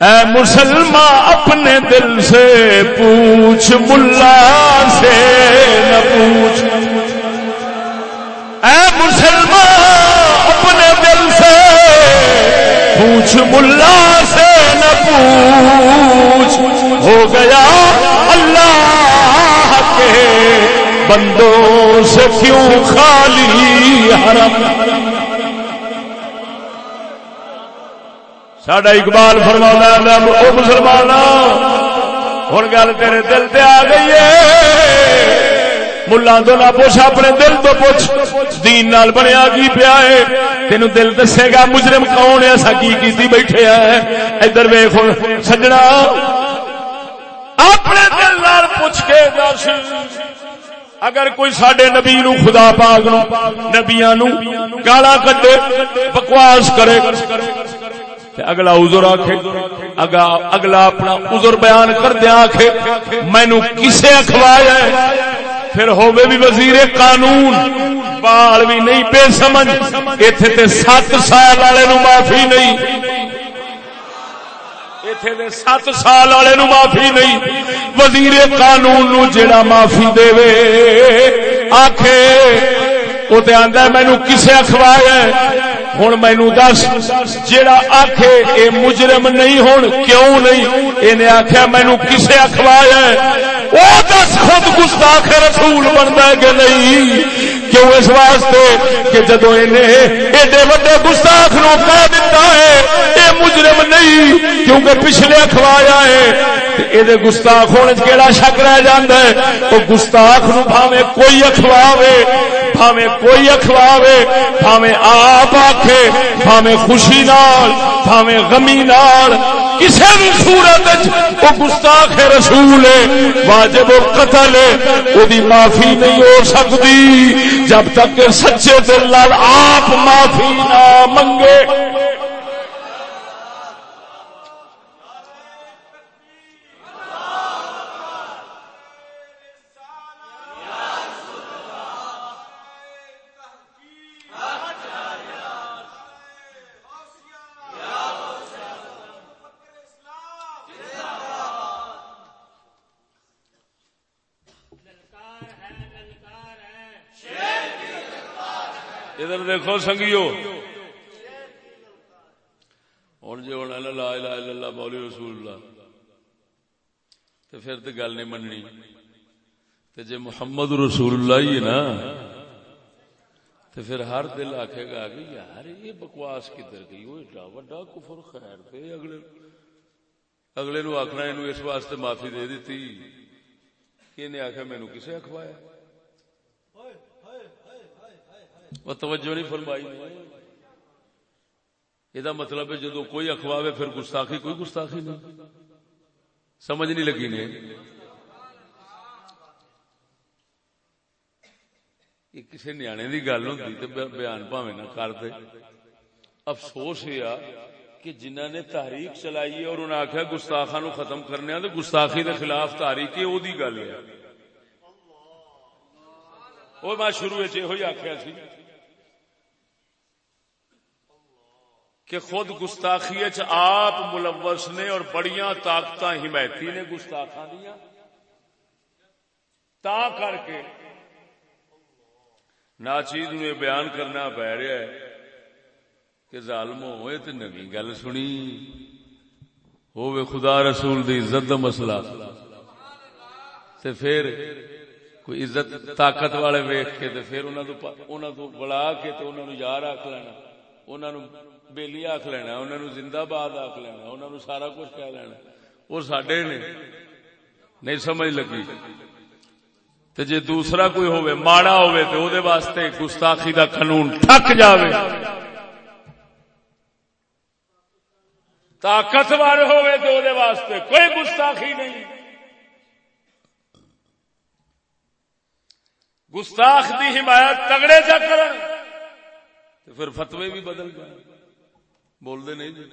[SPEAKER 1] اے مسلمہ اپنے دل سے
[SPEAKER 2] پوچھ ملا سے نہ پوچھ اے مسلمہ اپنے دل سے پوچھ ملا سے نہ پوچھ ہو گیا اللہ کے بندوں سے کیوں خالی حرم, حرم
[SPEAKER 1] ساڈا اقبال فرما مسلمان ہوں گل تیرے دل تے آ گئی ہے ملان تو نہ پوچھ اپنے دل تو پوچھ دین نال بنیا کی پیا ہے تین دل دسے گا مجرم کون ایسا کی کیتی بیٹھے ادھر ویخ سجنا اپنے دل نال پوچھ کے دس اگر کوئی سڈے نبی نو خدا پاگ نو نبیا نو گالا کٹے بکواس کرے اگلا ازر آخے اگلا اپنا ازر بیان کر دیا آخے مینو کسے اخوایا پھر ہووے بھی وزیر قانون بال بھی نہیں پے سمجھ ایتھے تے سات سال والے نو معافی نہیں سات سال والے نو معافی نہیں وزیر قانون نو جڑا معافی دے آخ وہ تو آدھا مینو کسے اخوایا ہوں مینو دس جیڑا آخ یہ مجرم نہیں ہون کیوں نہیں یہ آخیا مینو کسے اخوایا وہ دس خود گستاخ رسول بنتا ہے کہ نہیں کیوں اس واسطے کہ جدو ایڈے وڈے گستاخ نو کہہ دیتا ہے اے مجرم نہیں کیونکہ پچھلے اخوایا ہے یہ گستاخ ہونے کیڑا شک رہ جاندہ ہے تو گستاخ نو بھاوے کوئی اخواوے بھاوے کوئی اکھواوے بھاوے آپ آکھے بھاوے خوشی نال بھاوے غمی نال کسی بھی صورت وہ گستاخ رسول ہے واجب و قتل ہے وہ معافی نہیں ہو سکتی جب تک سچے دل آپ معافی نہ منگے ادھر دیکھو سنگیو ہوں جی ہوں لا اللہ مولی رسول اللہ تو پھر تو گل نہیں مننی تو جی محمد رسول اللہ ہی نا تو پھر ہر دل آکھے گا کہ یار یہ بکواس کدھر گئی وہ ایڈا وڈا کفر خیر پہ اگلے اگلے نو آخنا یہ اس واسطے معافی دے دیتی کہ انہیں آخیا مینو کسے اخوایا وہ توجہ نہیں فرمائی یہ مطلب ہے جدو کوئی اخواہ ہے گستاخی کوئی گستاخی نہیں سمجھ نہیں لگی کسی نیا کی گل ہوں پہ نہ کرتے افسوس یہ کہ جنہ نے تاریخ چلائی اور آخیا گستاخا ختم کرنے گستاخی کے خلاف تاریخ میں شروع یہ آخیا کہ خود گستاخی اچ آپ ملوث نے اور بڑیاں طاقت حمایتی نے گستاخا دیا تا کر کے ناچیز نے بیان کرنا پی رہا ہے کہ ظالم ہوئے تو نوی گل سنی ہوئے خدا رسول دی عزت دا مسئلہ تے پھر کوئی عزت طاقت والے ویکھ کے تے پھر انہاں تو انہاں کو بلا کے تے انہاں نوں یار رکھ لینا انہاں نوں بےلی آخ لینا انہوں نے زندہ باد آخ لینا انہوں نے سارا کچھ کہہ لینا وہ سڈے نے نہیں سمجھ لگی تو جی دوسرا کوئی ہوا واسطے گستاخی دا قانون تھک جاوے طاقتوار ہوئے تو واسطے کوئی گستاخی نہیں گستاخ دی حمایت تگڑے چکر پھر فتوی بھی بدل گئے بول دے نہیں جی؟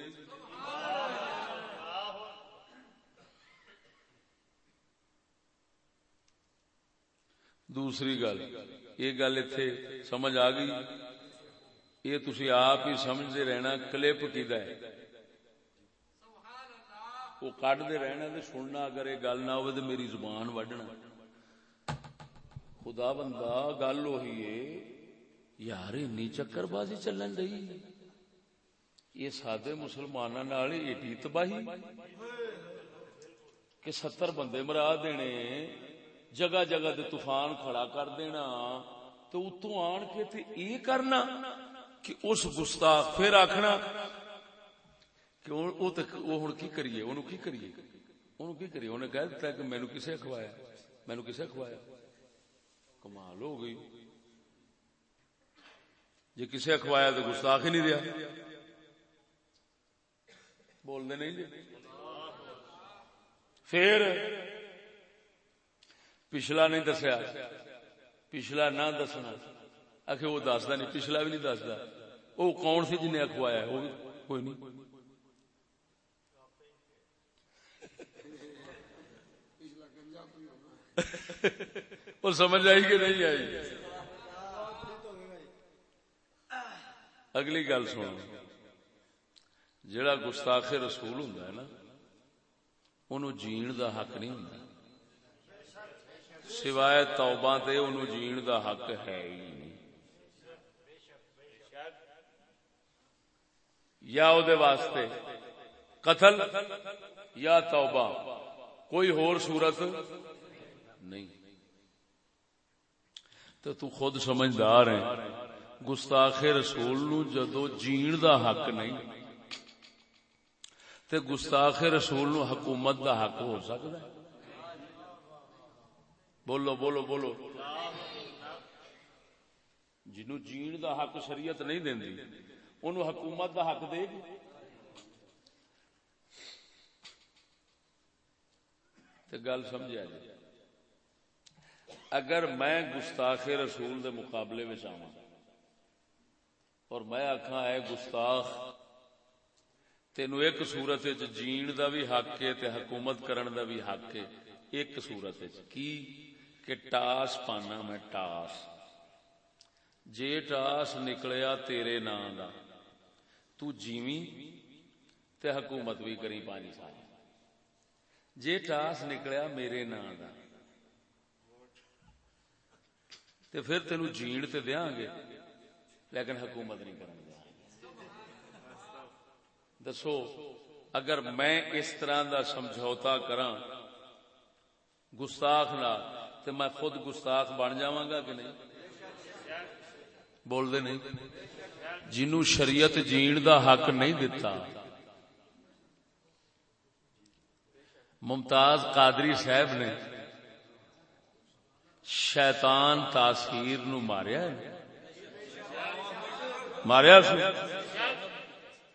[SPEAKER 1] دوسری گل گل یہ اتنے سمجھ آ گئی یہ تھی آپ ہی سمجھتے رہنا کلپ کی وہ دے رہا سننا اگر یہ گل نہ ہو میری زبان وڈنا خدا بندہ گل ہے یار این چکر بازی چلن رہی یہ سادے مسلمان تباہی کہ ستر بندے مرا دینے جگہ جگہ دے طوفان کھڑا کر دینا تو آن کے تے کرنا کہ اس گستاخ آخنا کریے کی کریے کی کریے انہیں کہہ دیا کہ مینو کسے کھوایا
[SPEAKER 2] مینو کسے اخوایا
[SPEAKER 1] کمال ہو گئی جی اخوایا تو گستاخ ہی نہیں دیا بول دے نہیں دے جی۔ پھر پچھلا نہیں دسیا پچھلا نہ دسنا آخر وہ دستا نہیں پچھلا بھی نہیں دستا وہ کون سی جنہیں اخوایا وہ کوئی
[SPEAKER 2] نہیں وہ سمجھ آئی کہ نہیں آئی
[SPEAKER 1] اگلی گل سن جڑا گستاخ رسول ہوں نا ان جین دا حق نہیں ہوں
[SPEAKER 2] سوائے توبہ تے ان جین دا حق
[SPEAKER 1] ہے ہی نہیں یا او دے واسطے قتل یا توبہ کوئی ہور صورت نہیں تو تو خود سمجھدار ہیں گستاخ رسول نو جدو جین دا حق نہیں تے گستاخ رسول نو حکومت دا حق ہو سکتا ہے بولو بولو بولو جنو جین دا حق شریعت نہیں حکومت دا حق دے گی تے گل سمجھا جائے جی۔ اگر میں گستاخ رسول دے مقابلے میں چاہوں اور میں آخا ہے گستاخ تینو ایک سورت جین دا بھی حق ہے حکومت کرن دا بھی حق ہے ایک سورت ٹاس پانا میں ٹاس جے ٹاس نکلیا تیرے نام دا تو جیویں تے حکومت بھی کری پانی سال جے ٹاس نکلیا میرے نام دا تے پھر تینو جین تے دیاں گے
[SPEAKER 2] لیکن حکومت نہیں کریں
[SPEAKER 1] دسو اگر میں اس طرح دا سمجھوتا کراں گستاخ نہ تو میں خود گستاخ بن جاواں گا کہ نہیں
[SPEAKER 2] نہیں
[SPEAKER 1] بول دے جنوں شریعت جین دا حق نہیں دیتا ممتاز قادری صاحب نے شیطان تاثیر ناریا ماریا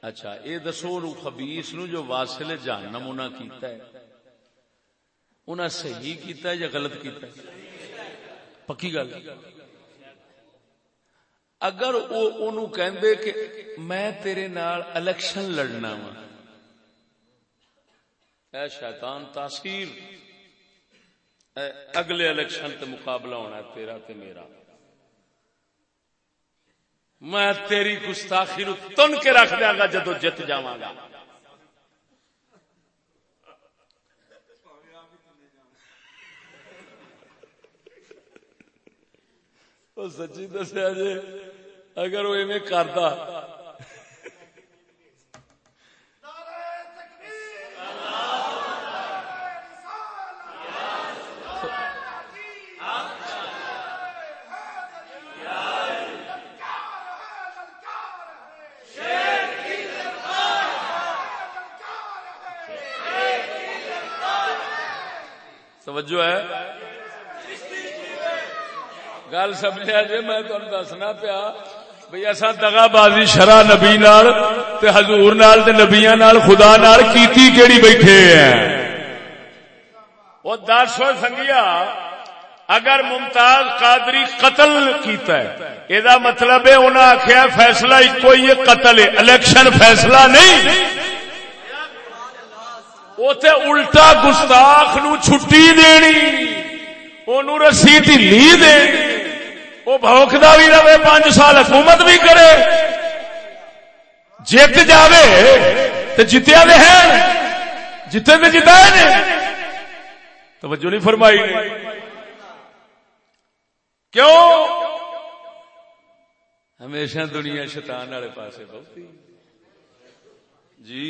[SPEAKER 1] اچھا یہ دسو خبیس نو جو واسل جہنم ہے انہیں صحیح یا ہے پکی گھر کہ میں تیرے نال الیکشن لڑنا وا شیطان تاثیر اگلے الیکشن تے مقابلہ ہونا تیرا تے میرا میں تیری گستاخی نو تن کے رکھ دیا گا جدو جت گا سچی دسیا جی
[SPEAKER 2] اگر وہ ایویں کرتا
[SPEAKER 1] توجہ ہے گل سمجھا جی میں دسنا پیا بھائی اصا بازی شرح نبی نال تے نبیا نال خدا نال کیتی کیڑی بیٹھے ہیں وہ دسو سنگیا اگر ممتاز قادری قتل کیتا ہے یہ مطلب ہے آخیا فیصلہ ایک ہی قتل ہے الیکشن فیصلہ نہیں اوتے الٹا گستاخ نو چھٹی دینی او رسی رہے دے سال حکومت بھی کرے جیت جاوے تے جتیا ہیں
[SPEAKER 2] جتے جیتے جتا ہے نے
[SPEAKER 1] توجہ نہیں فرمائی کیوں ہمیشہ دنیا شیطان والے پاسے بہت جی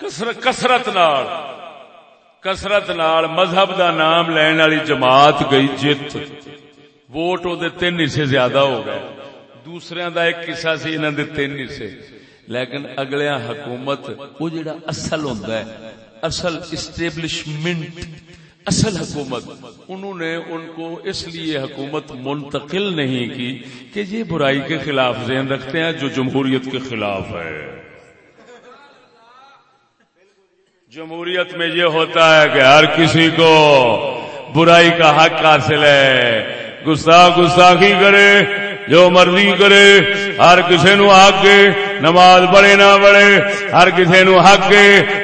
[SPEAKER 1] کسرت کسرت مذہب دا نام لین والی جماعت گئی جت ووٹ تین حصے زیادہ ہو گئے دا ایک سی دے تین حصے لیکن اگلے حکومت وہ جڑا اصل ہوں اصل اسٹیبلشمنٹ اصل حکومت انہوں نے ان کو اس لیے حکومت منتقل نہیں کی کہ یہ برائی کے خلاف ذہن رکھتے ہیں جو جمہوریت کے خلاف ہے جمہوریت میں یہ ہوتا ہے کہ ہر کسی کو برائی کا حق حاصل ہے گسا گسا کرے جو مرضی کرے ہر کسی نو کے نماز پڑے نہ پڑھے ہر کسی نو حق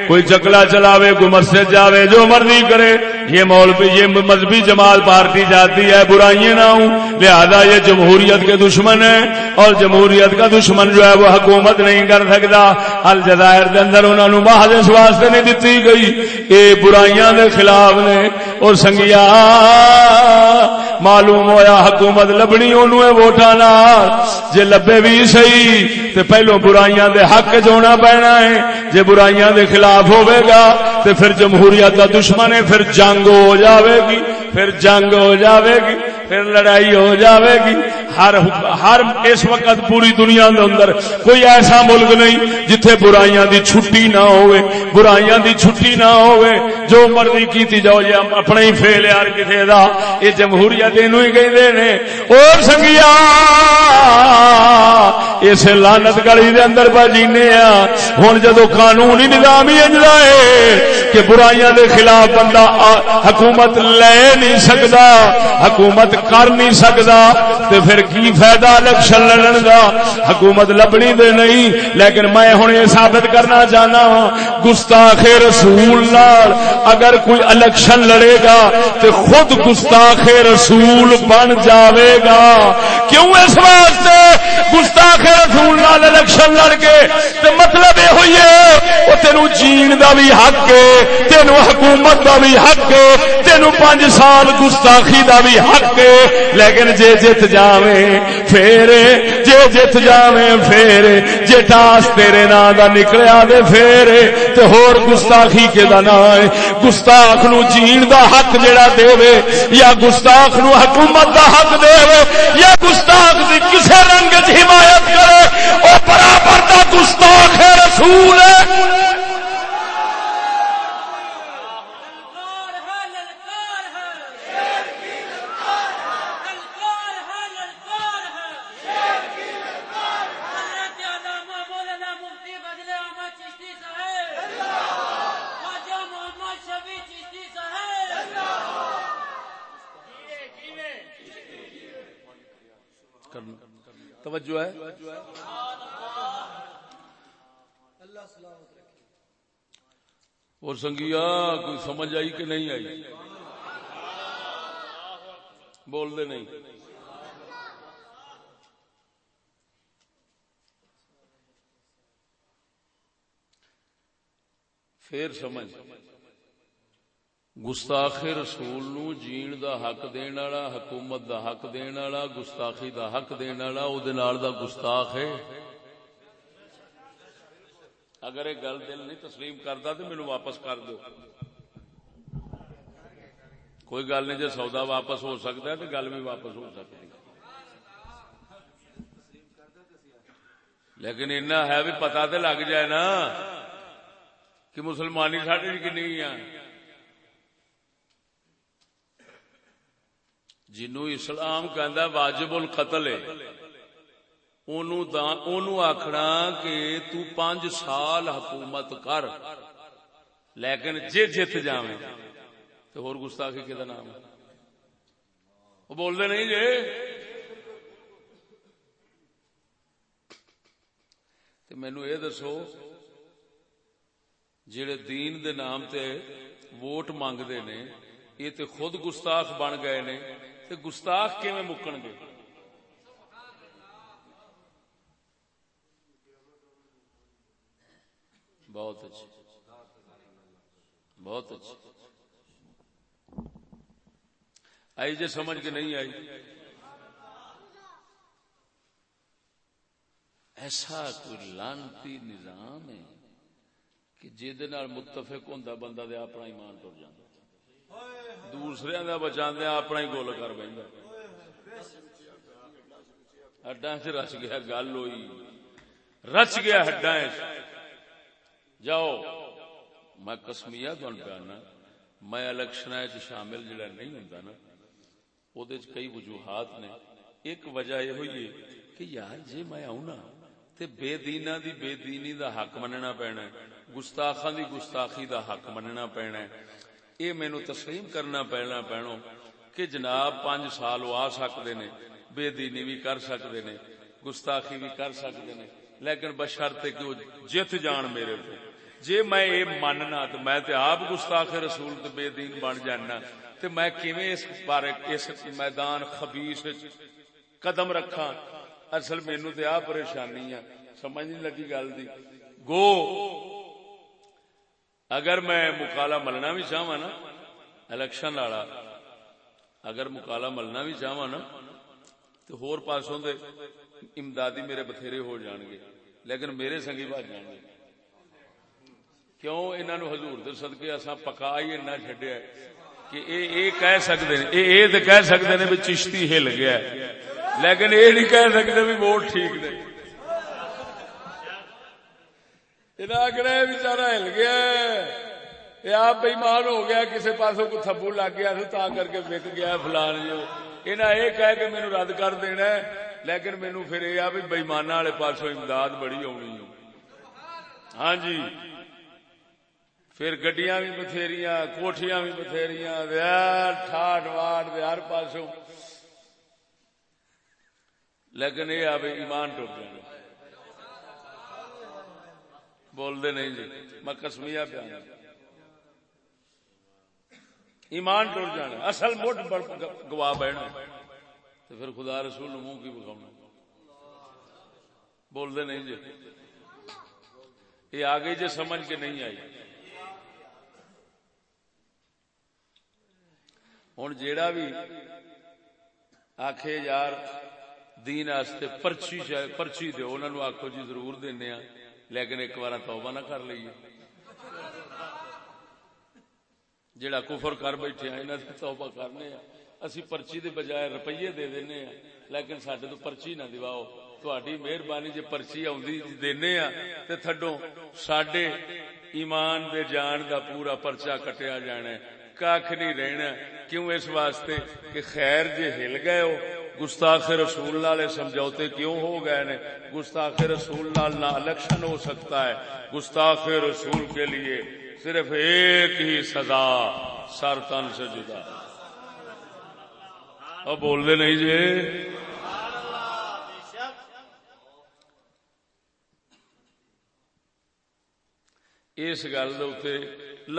[SPEAKER 1] کوئی چکلا چلاوے کوئی مسجد جاوے جو مرضی کرے یہ یہ مذہبی جمال پارٹی جاتی ہے نہ ہوں لہذا یہ جمہوریت کے دشمن ہے اور جمہوریت کا دشمن جو ہے وہ حکومت نہیں کر سکتا الجزائر کے اندر انہوں نے دن واسطے نہیں دیتی گئی یہ برائیاں دے خلاف نے اور سنگیا معلوم ہویا حکومت لبنی انہوں ووٹاں نہ جی لبے بھی صحیح پہلو برائیاں دے حق جونا پینا ہے جے برائیاں دے خلاف گا تے پھر جمہوریت دا دشمن ہے پھر جنگ ہو جاوے گی پھر جنگ ہو جاوے گی پھر لڑائی ہو جاوے گی ہر ہر اس وقت پوری دنیا دے اندر کوئی ایسا ملک نہیں جتھے برائیاں دی چھٹی نہ ہوئے برائیاں دی چھٹی نہ ہوئے جو مرضی کیتی جاؤ جی اپنے ہی فیل یار کسے دا یہ جمہوریت اینو ہی کہندے نے اور سنگیا اس لعنت گلی دے اندر با جینے ہن جدوں قانونی نظام ہی انجدا ہے کہ برائیاں دے خلاف بندہ حکومت لے نہیں سکدا حکومت کر نہیں سکدا تے پھر کی فائدہ الیکشن لڑنے کا حکومت لبنی دے نہیں لیکن میں ہوں یہ سابت کرنا چاہنا ہوں گستاخ رسول اگر کوئی الیکشن لڑے گا تو خود گستاخ رسول بن جاوے گا کیوں اس واسطے گستاخ رسول لال الیکشن لڑ کے مطلب یہ ہوئی ہے وہ تینو جین کا بھی حق ہے تینو حکومت کا بھی حق ہے تینوں پانچ سال گستاخی کا بھی حق ہے لیکن جے جت جاوے فیرے جے جت جاویں فیرے جے ٹاس تیرے نا دا نکلیا دے فیرے تے ہور گستاخی کے دا نا اے گستاخ نو جین دا حق جڑا دےوے یا گستاخ نو حکومت دا حق
[SPEAKER 2] دےوے یا گستاخ دی کسے رنگ وچ حمایت کرے او برابر دا گستاخ ہے رسول ہے
[SPEAKER 1] توجہ ہے اور سنگیا کوئی سمجھ آئی کہ نہیں آئی بول دے نہیں پھر سمجھ گستاخ رسول نو جین دا حق دین والا حکومت دا حق دین والا گستاخی دا حق دین والا او دے نال دا گستاخ ہے اگر گل دل نہیں تسلیم کرتا تو مینوں واپس کر دو کوئی گل نہیں جے سودا واپس ہو سکتا ہے تو گل بھی واپس ہو سکتی لیکن ہے بھی پتہ تے لگ جائے نا کہ مسلمانی ساڈی سٹی ہے جنو اسلام کہندا واجب القتل ال اونوں آکھنا کہ تو سال حکومت کر لیکن جے تے ہور گستاخی کدا نام بول دے نہیں جے تے مینوں اے دسو جڑے دین دے جہ دام توٹ مگتے نے یہ تے خود گستاخ بن گئے نے گستاخ کیون مکن گے بہت اچھا بہت اچھا سمجھ کے نہیں آئی ایسا کوئی لانتی نظام ہے کہ جہاں متفق ہوں بندہ دے اپنا ایمان تر جانا دوسرے کا دوسرچاندیا اپنا ہی گول کر ہڈا ہڈا چ رچ رچ گیا گیا گل ہوئی
[SPEAKER 2] جاؤ میں میں کسمیا
[SPEAKER 1] الیکشن شامل جڑا نہیں ہوں نا کئی وجوہات نے ایک وجہ یہ ہوئی ہے کہ یار جی میں آنا بے دینی دا حق مننا پینا ہے گستاخا دی گستاخی دا حق مننا پینا ہے یہ مینو تسلیم کرنا کہ جناب پانچ سال وہ آ سکتے سکتے نے نے بے دینی بھی کر گستاخی بھی کر سکتے نے لیکن بشرتے کہ وہ جت جان میرے کو میں میں یہ ماننا تو تے آپ گستاخ رسول بے دین بن جانا میں اس بارے اس میدان خبیش قدم رکھا اصل میرے آ پریشانی ہے سمجھ نہیں لگی گل دی گو اگر میں مکالا ملنا بھی چاہا نا الیکشن والا اگر مکالا ملنا بھی چاہا نا تو ہور پاسوں دے امدادی میرے بتھیرے ہو جان گے لیکن میرے جان گے کیوں یہاں نظور دس سد کے اصا پکا ہی اِس کا چڈیا کہ یہ کہہ سکتے چشتی ہل گیا لیکن یہ نہیں کہہ سکتے بھی ووٹ ٹھیک نہیں یہاں بچارا ہل گیا بےمان ہو گیا کسی پاسو کو تھبو لگ گیا جو یہ کہ مینو رد کر دینا لیکن میری بےمانا آلے پاس امداد بڑی آنی ہاں جی پھر گڈیاں بھی بتھیری کوٹیاں بھی بتھیری ٹھاٹ واٹ ہر پاسوں لیکن یہ آئی ایمان ٹوٹ گا دے نہیں جی میں کسمیا ایمان ٹر جانا اصل مٹ گوا بہنا تو پھر خدا رسول منہ کی بول بولتے نہیں جی یہ آگے جی سمجھ کے نہیں آئی ہوں جیڑا بھی آخے یار دین پرچی پرچی دو آخو جی ضرور دینا لیکن ایک بار توبہ نہ کر لیے جڑا کفر کر بیٹھے ہیں ان توبہ کرنے ہیں اسی پرچی دے بجائے روپیے دے دینے ہیں لیکن سڈے تو پرچی نہ دعو تی مہربانی جی پرچی آ دے آڈو سڈے ایمان دے جان دا پورا پرچا کٹیا جانا جنا نہیں رہنا کیوں اس واسطے کہ خیر جی ہل گئے ہو گستاخ رسول والے سمجھوتے کیوں ہو گئے نے گستاخ رسول نال نہ الیکشن ہو سکتا ہے گستاخ رسول کے لیے صرف ایک ہی سزا سر تن سے جدا اب بول دے نہیں جی اس گل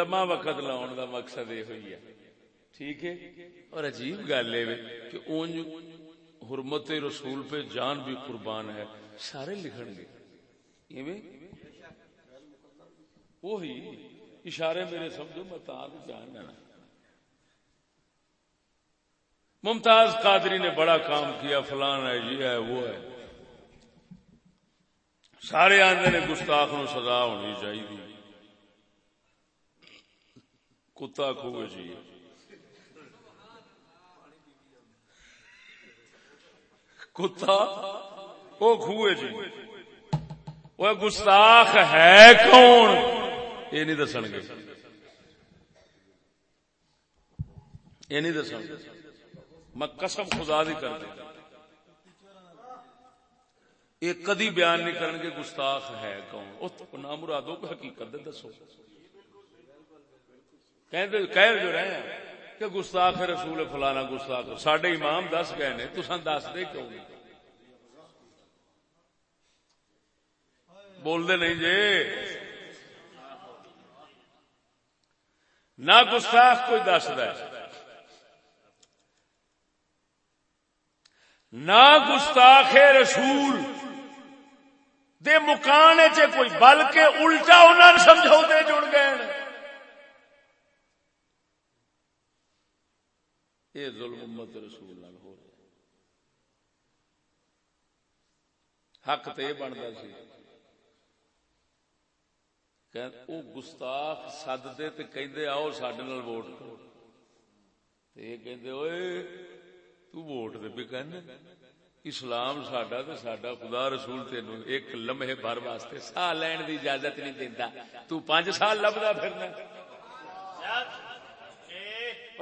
[SPEAKER 1] لما وقت لاؤن دا مقصد یہ ہوئی ہے ٹھیک ہے اور عجیب گل ہے کہ اونج حرمت رسول پہ جان بھی قربان ہے سارے لکھن گے وہی اشارے میرے سمجھو میں تار جان لینا ممتاز قادری نے بڑا کام کیا فلان ہے یہ ہے وہ ہے سارے آدھے نے گستاخ نو سزا ہونی چاہیے کتا کھو چاہیے کتا وہ خوہ جی وہ گستاخ ہے کون یہ نہیں دس گے یہ نہیں دس میں قسم خدا دی کر دیا یہ کدی بیان نہیں کرن گے گستاخ ہے کون اس نام مرادوں کو حقیقت دسو کہہ جو رہے ہیں کہ گستاخ رسول فلانا گستاخ سڈے امام دس گئے نے دس دے بول
[SPEAKER 2] بولتے نہیں جی
[SPEAKER 1] نہ گستاخ کوئی دس نہ گستاخ رسول دے مکان چ کوئی بلکہ الٹا انہوں نے سمجھوتے جڑ گئے یہ یہ ظلم امت رسول ہو رہا حق تو تو بنتا سی وہ گستاخ سدتے آؤ سڈے ووٹ حستاخ آپ ووٹ دے بھی کہ اسلام ساڈا تو ساڈا خدا رسول تینو ایک لمحے بھر واسطے سا لینا اجازت نہیں دوں پانچ سال لبا پھرنا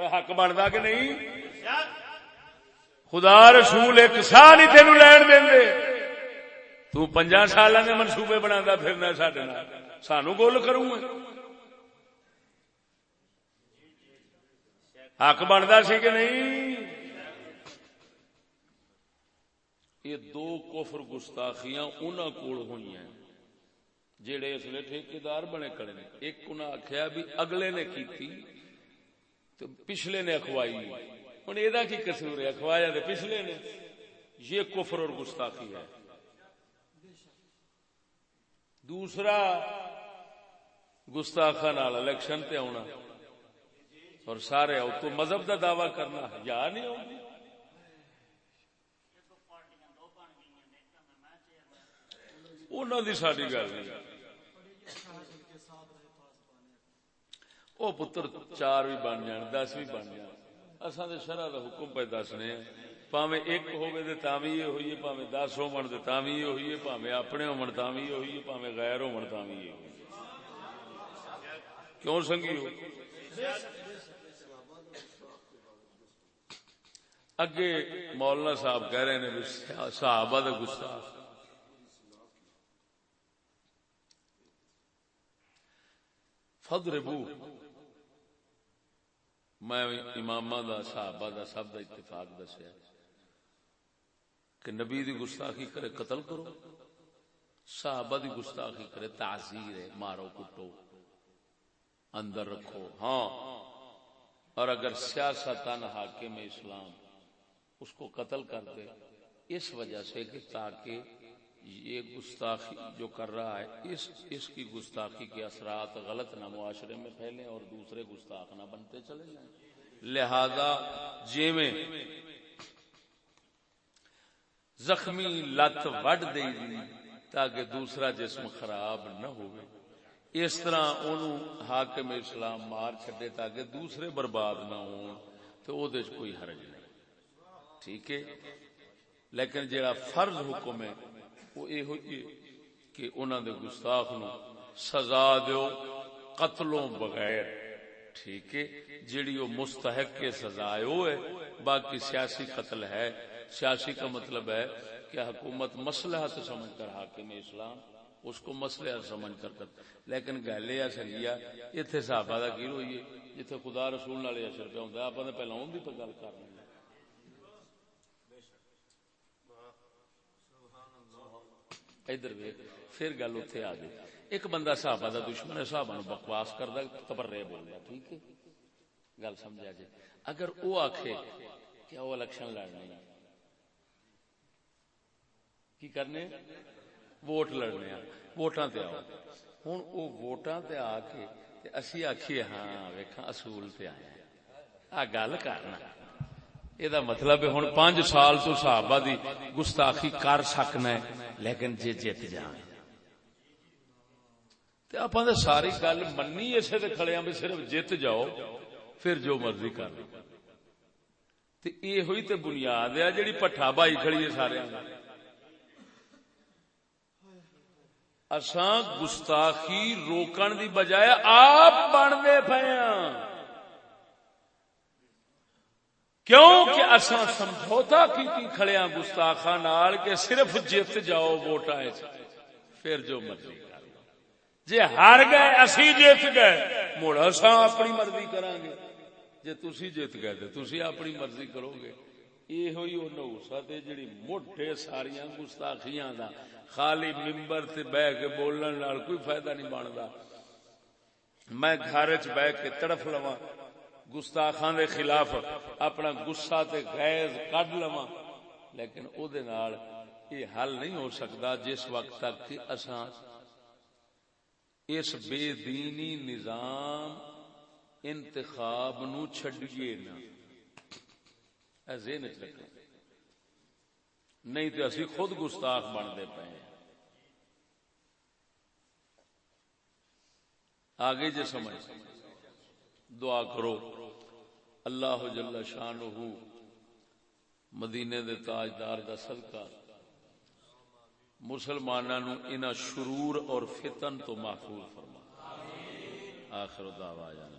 [SPEAKER 1] حق بنتا کہ نہیں خدا رسول ایک سال دے تو سال منصوبے بنا پھرنا سانو گول کروں
[SPEAKER 2] حق بنتا سی کہ نہیں
[SPEAKER 1] یہ دو گستاخیاں انہوں کول ہوئی اس لیے ٹھیکار بنے کڑے نے ایک انہیں آخیا بھی اگلے نے کی تو پچھلے نے اخوائی ہوں یہ کسور اخوایا تو پچھلے نے یہ کفر اور گستاخی ہے دوسرا گستاخا نال الیکشن تے آنا اور سارے او تو مذہب دا دعوی کرنا یا نہیں ہوگی انہوں نے ساری گل نہیں وہ پتر چار بھی بن جان دس بھی بن جان اصل شرح کا حکم پہ دسنے پاوے ایک ہوگی تا بھی یہ ہوئیے پاوے دس ہو من تا بھی یہ ہوئیے پاوے اپنے ہو من تا بھی یہ ہوئیے پاوے غیر ہو من تا بھی یہ کیوں سنگی ہو اگے مولانا صاحب کہہ رہے نے صحابہ دا گستا فضربو میں امام کہ نبی دی گستاخی کرے قتل کرو صحابہ دی گستاخی کرے تعزیر ہے مارو کٹو اندر رکھو ہاں اور اگر سیاست حاکم اسلام اس کو قتل کر دے اس وجہ سے کہ تاکہ یہ گستاخی جو کر رہا ہے اس اس کی گستاخی کے اثرات غلط نہ معاشرے میں پھیلے اور دوسرے گستاخ نہ بنتے چلے جائیں لہذا زخمی لت وڈ تاکہ دوسرا جسم خراب نہ ہو اس طرح حاکم اسلام مار چھڑے تاکہ دوسرے برباد نہ تو او کوئی حرج نہیں ٹھیک ہے
[SPEAKER 2] لیکن جڑا فرض حکم ہے
[SPEAKER 1] وہ یہ ہوئی جی کہ انہوں نے گستاخ نو سزا دو قتلوں بغیر ٹھیک ہے جیڑی وہ مستحق کے سزا ہے باقی سیاسی قتل ہے سیاسی کا مطلب ہے کہ حکومت مسلے سے سمجھ کر حاکم اسلام اس کو مسئلہ سمجھ کر کرتا لیکن گل یہ سی اتنے سابا کا کیڑ ہوئی جیت خدا رسول والے اثر پہ آپ نے پہلے تو گل کرنا
[SPEAKER 2] ادھر پھر گل اتنے آ گئی ایک بندہ صحابہ دا دشمن ہے صحابہ نو بکواس کرتا
[SPEAKER 1] تبرے بولے ٹھیک ہے گل سمجھا جی اگر وہ کہ وہ الیکشن لڑنے کی کرنے ووٹ لڑنے ووٹاں تے آؤ ووٹاں تے آ کے اسی آکیئے ہاں ویک اصول تے آیا آ گل کرنا یہ مطلب ہوں پانچ سال تو صحابہ دی گستاخی کر سکنا ہے
[SPEAKER 2] لیکن جیت
[SPEAKER 1] ساری گل اسے کھڑے ہاں صرف جیت جاؤ پھر جو مرضی کر لو ہوئی تو بنیاد ہے پٹھا بھائی کھڑی ہے سارے اصا گستاخی روکن دی بجائے آپ بننے پے آ ہاں۔ کیوں کہ اصا سمجھوتا کھڑے ہاں گستاخا نال کہ صرف جیت جاؤ ووٹ آئے پھر جو مرضی کر جی ہار گئے اسی جیت گئے مڑ اصا اپنی مرضی کرانگے گے جی تھی جیت گئے تو تھی اپنی مرضی کرو گے یہ ہوئی وہ نوسط ہے جہی موٹے سارا گستاخیاں دا خالی ممبر تے بہ کے بولن لار کوئی فائدہ نہیں بنتا میں گھر چہ کے تڑف لواں گستاخان دے خلاف اپنا گسا کڈ لواں لیکن او دے نال یہ حل نہیں ہو سکتا جس وقت تک کہ اس بے دینی نظام انتخاب نو نڈیے نا ذہن چکے نہیں تو اسی خود گستاخ بنتے پے آگے جی سمجھ
[SPEAKER 2] دعا کرو اللہ جل شان
[SPEAKER 1] مدینے دے تاجدار کا سلکہ مسلمانا شرور اور فتن تو محفوظ فرما آخر دیا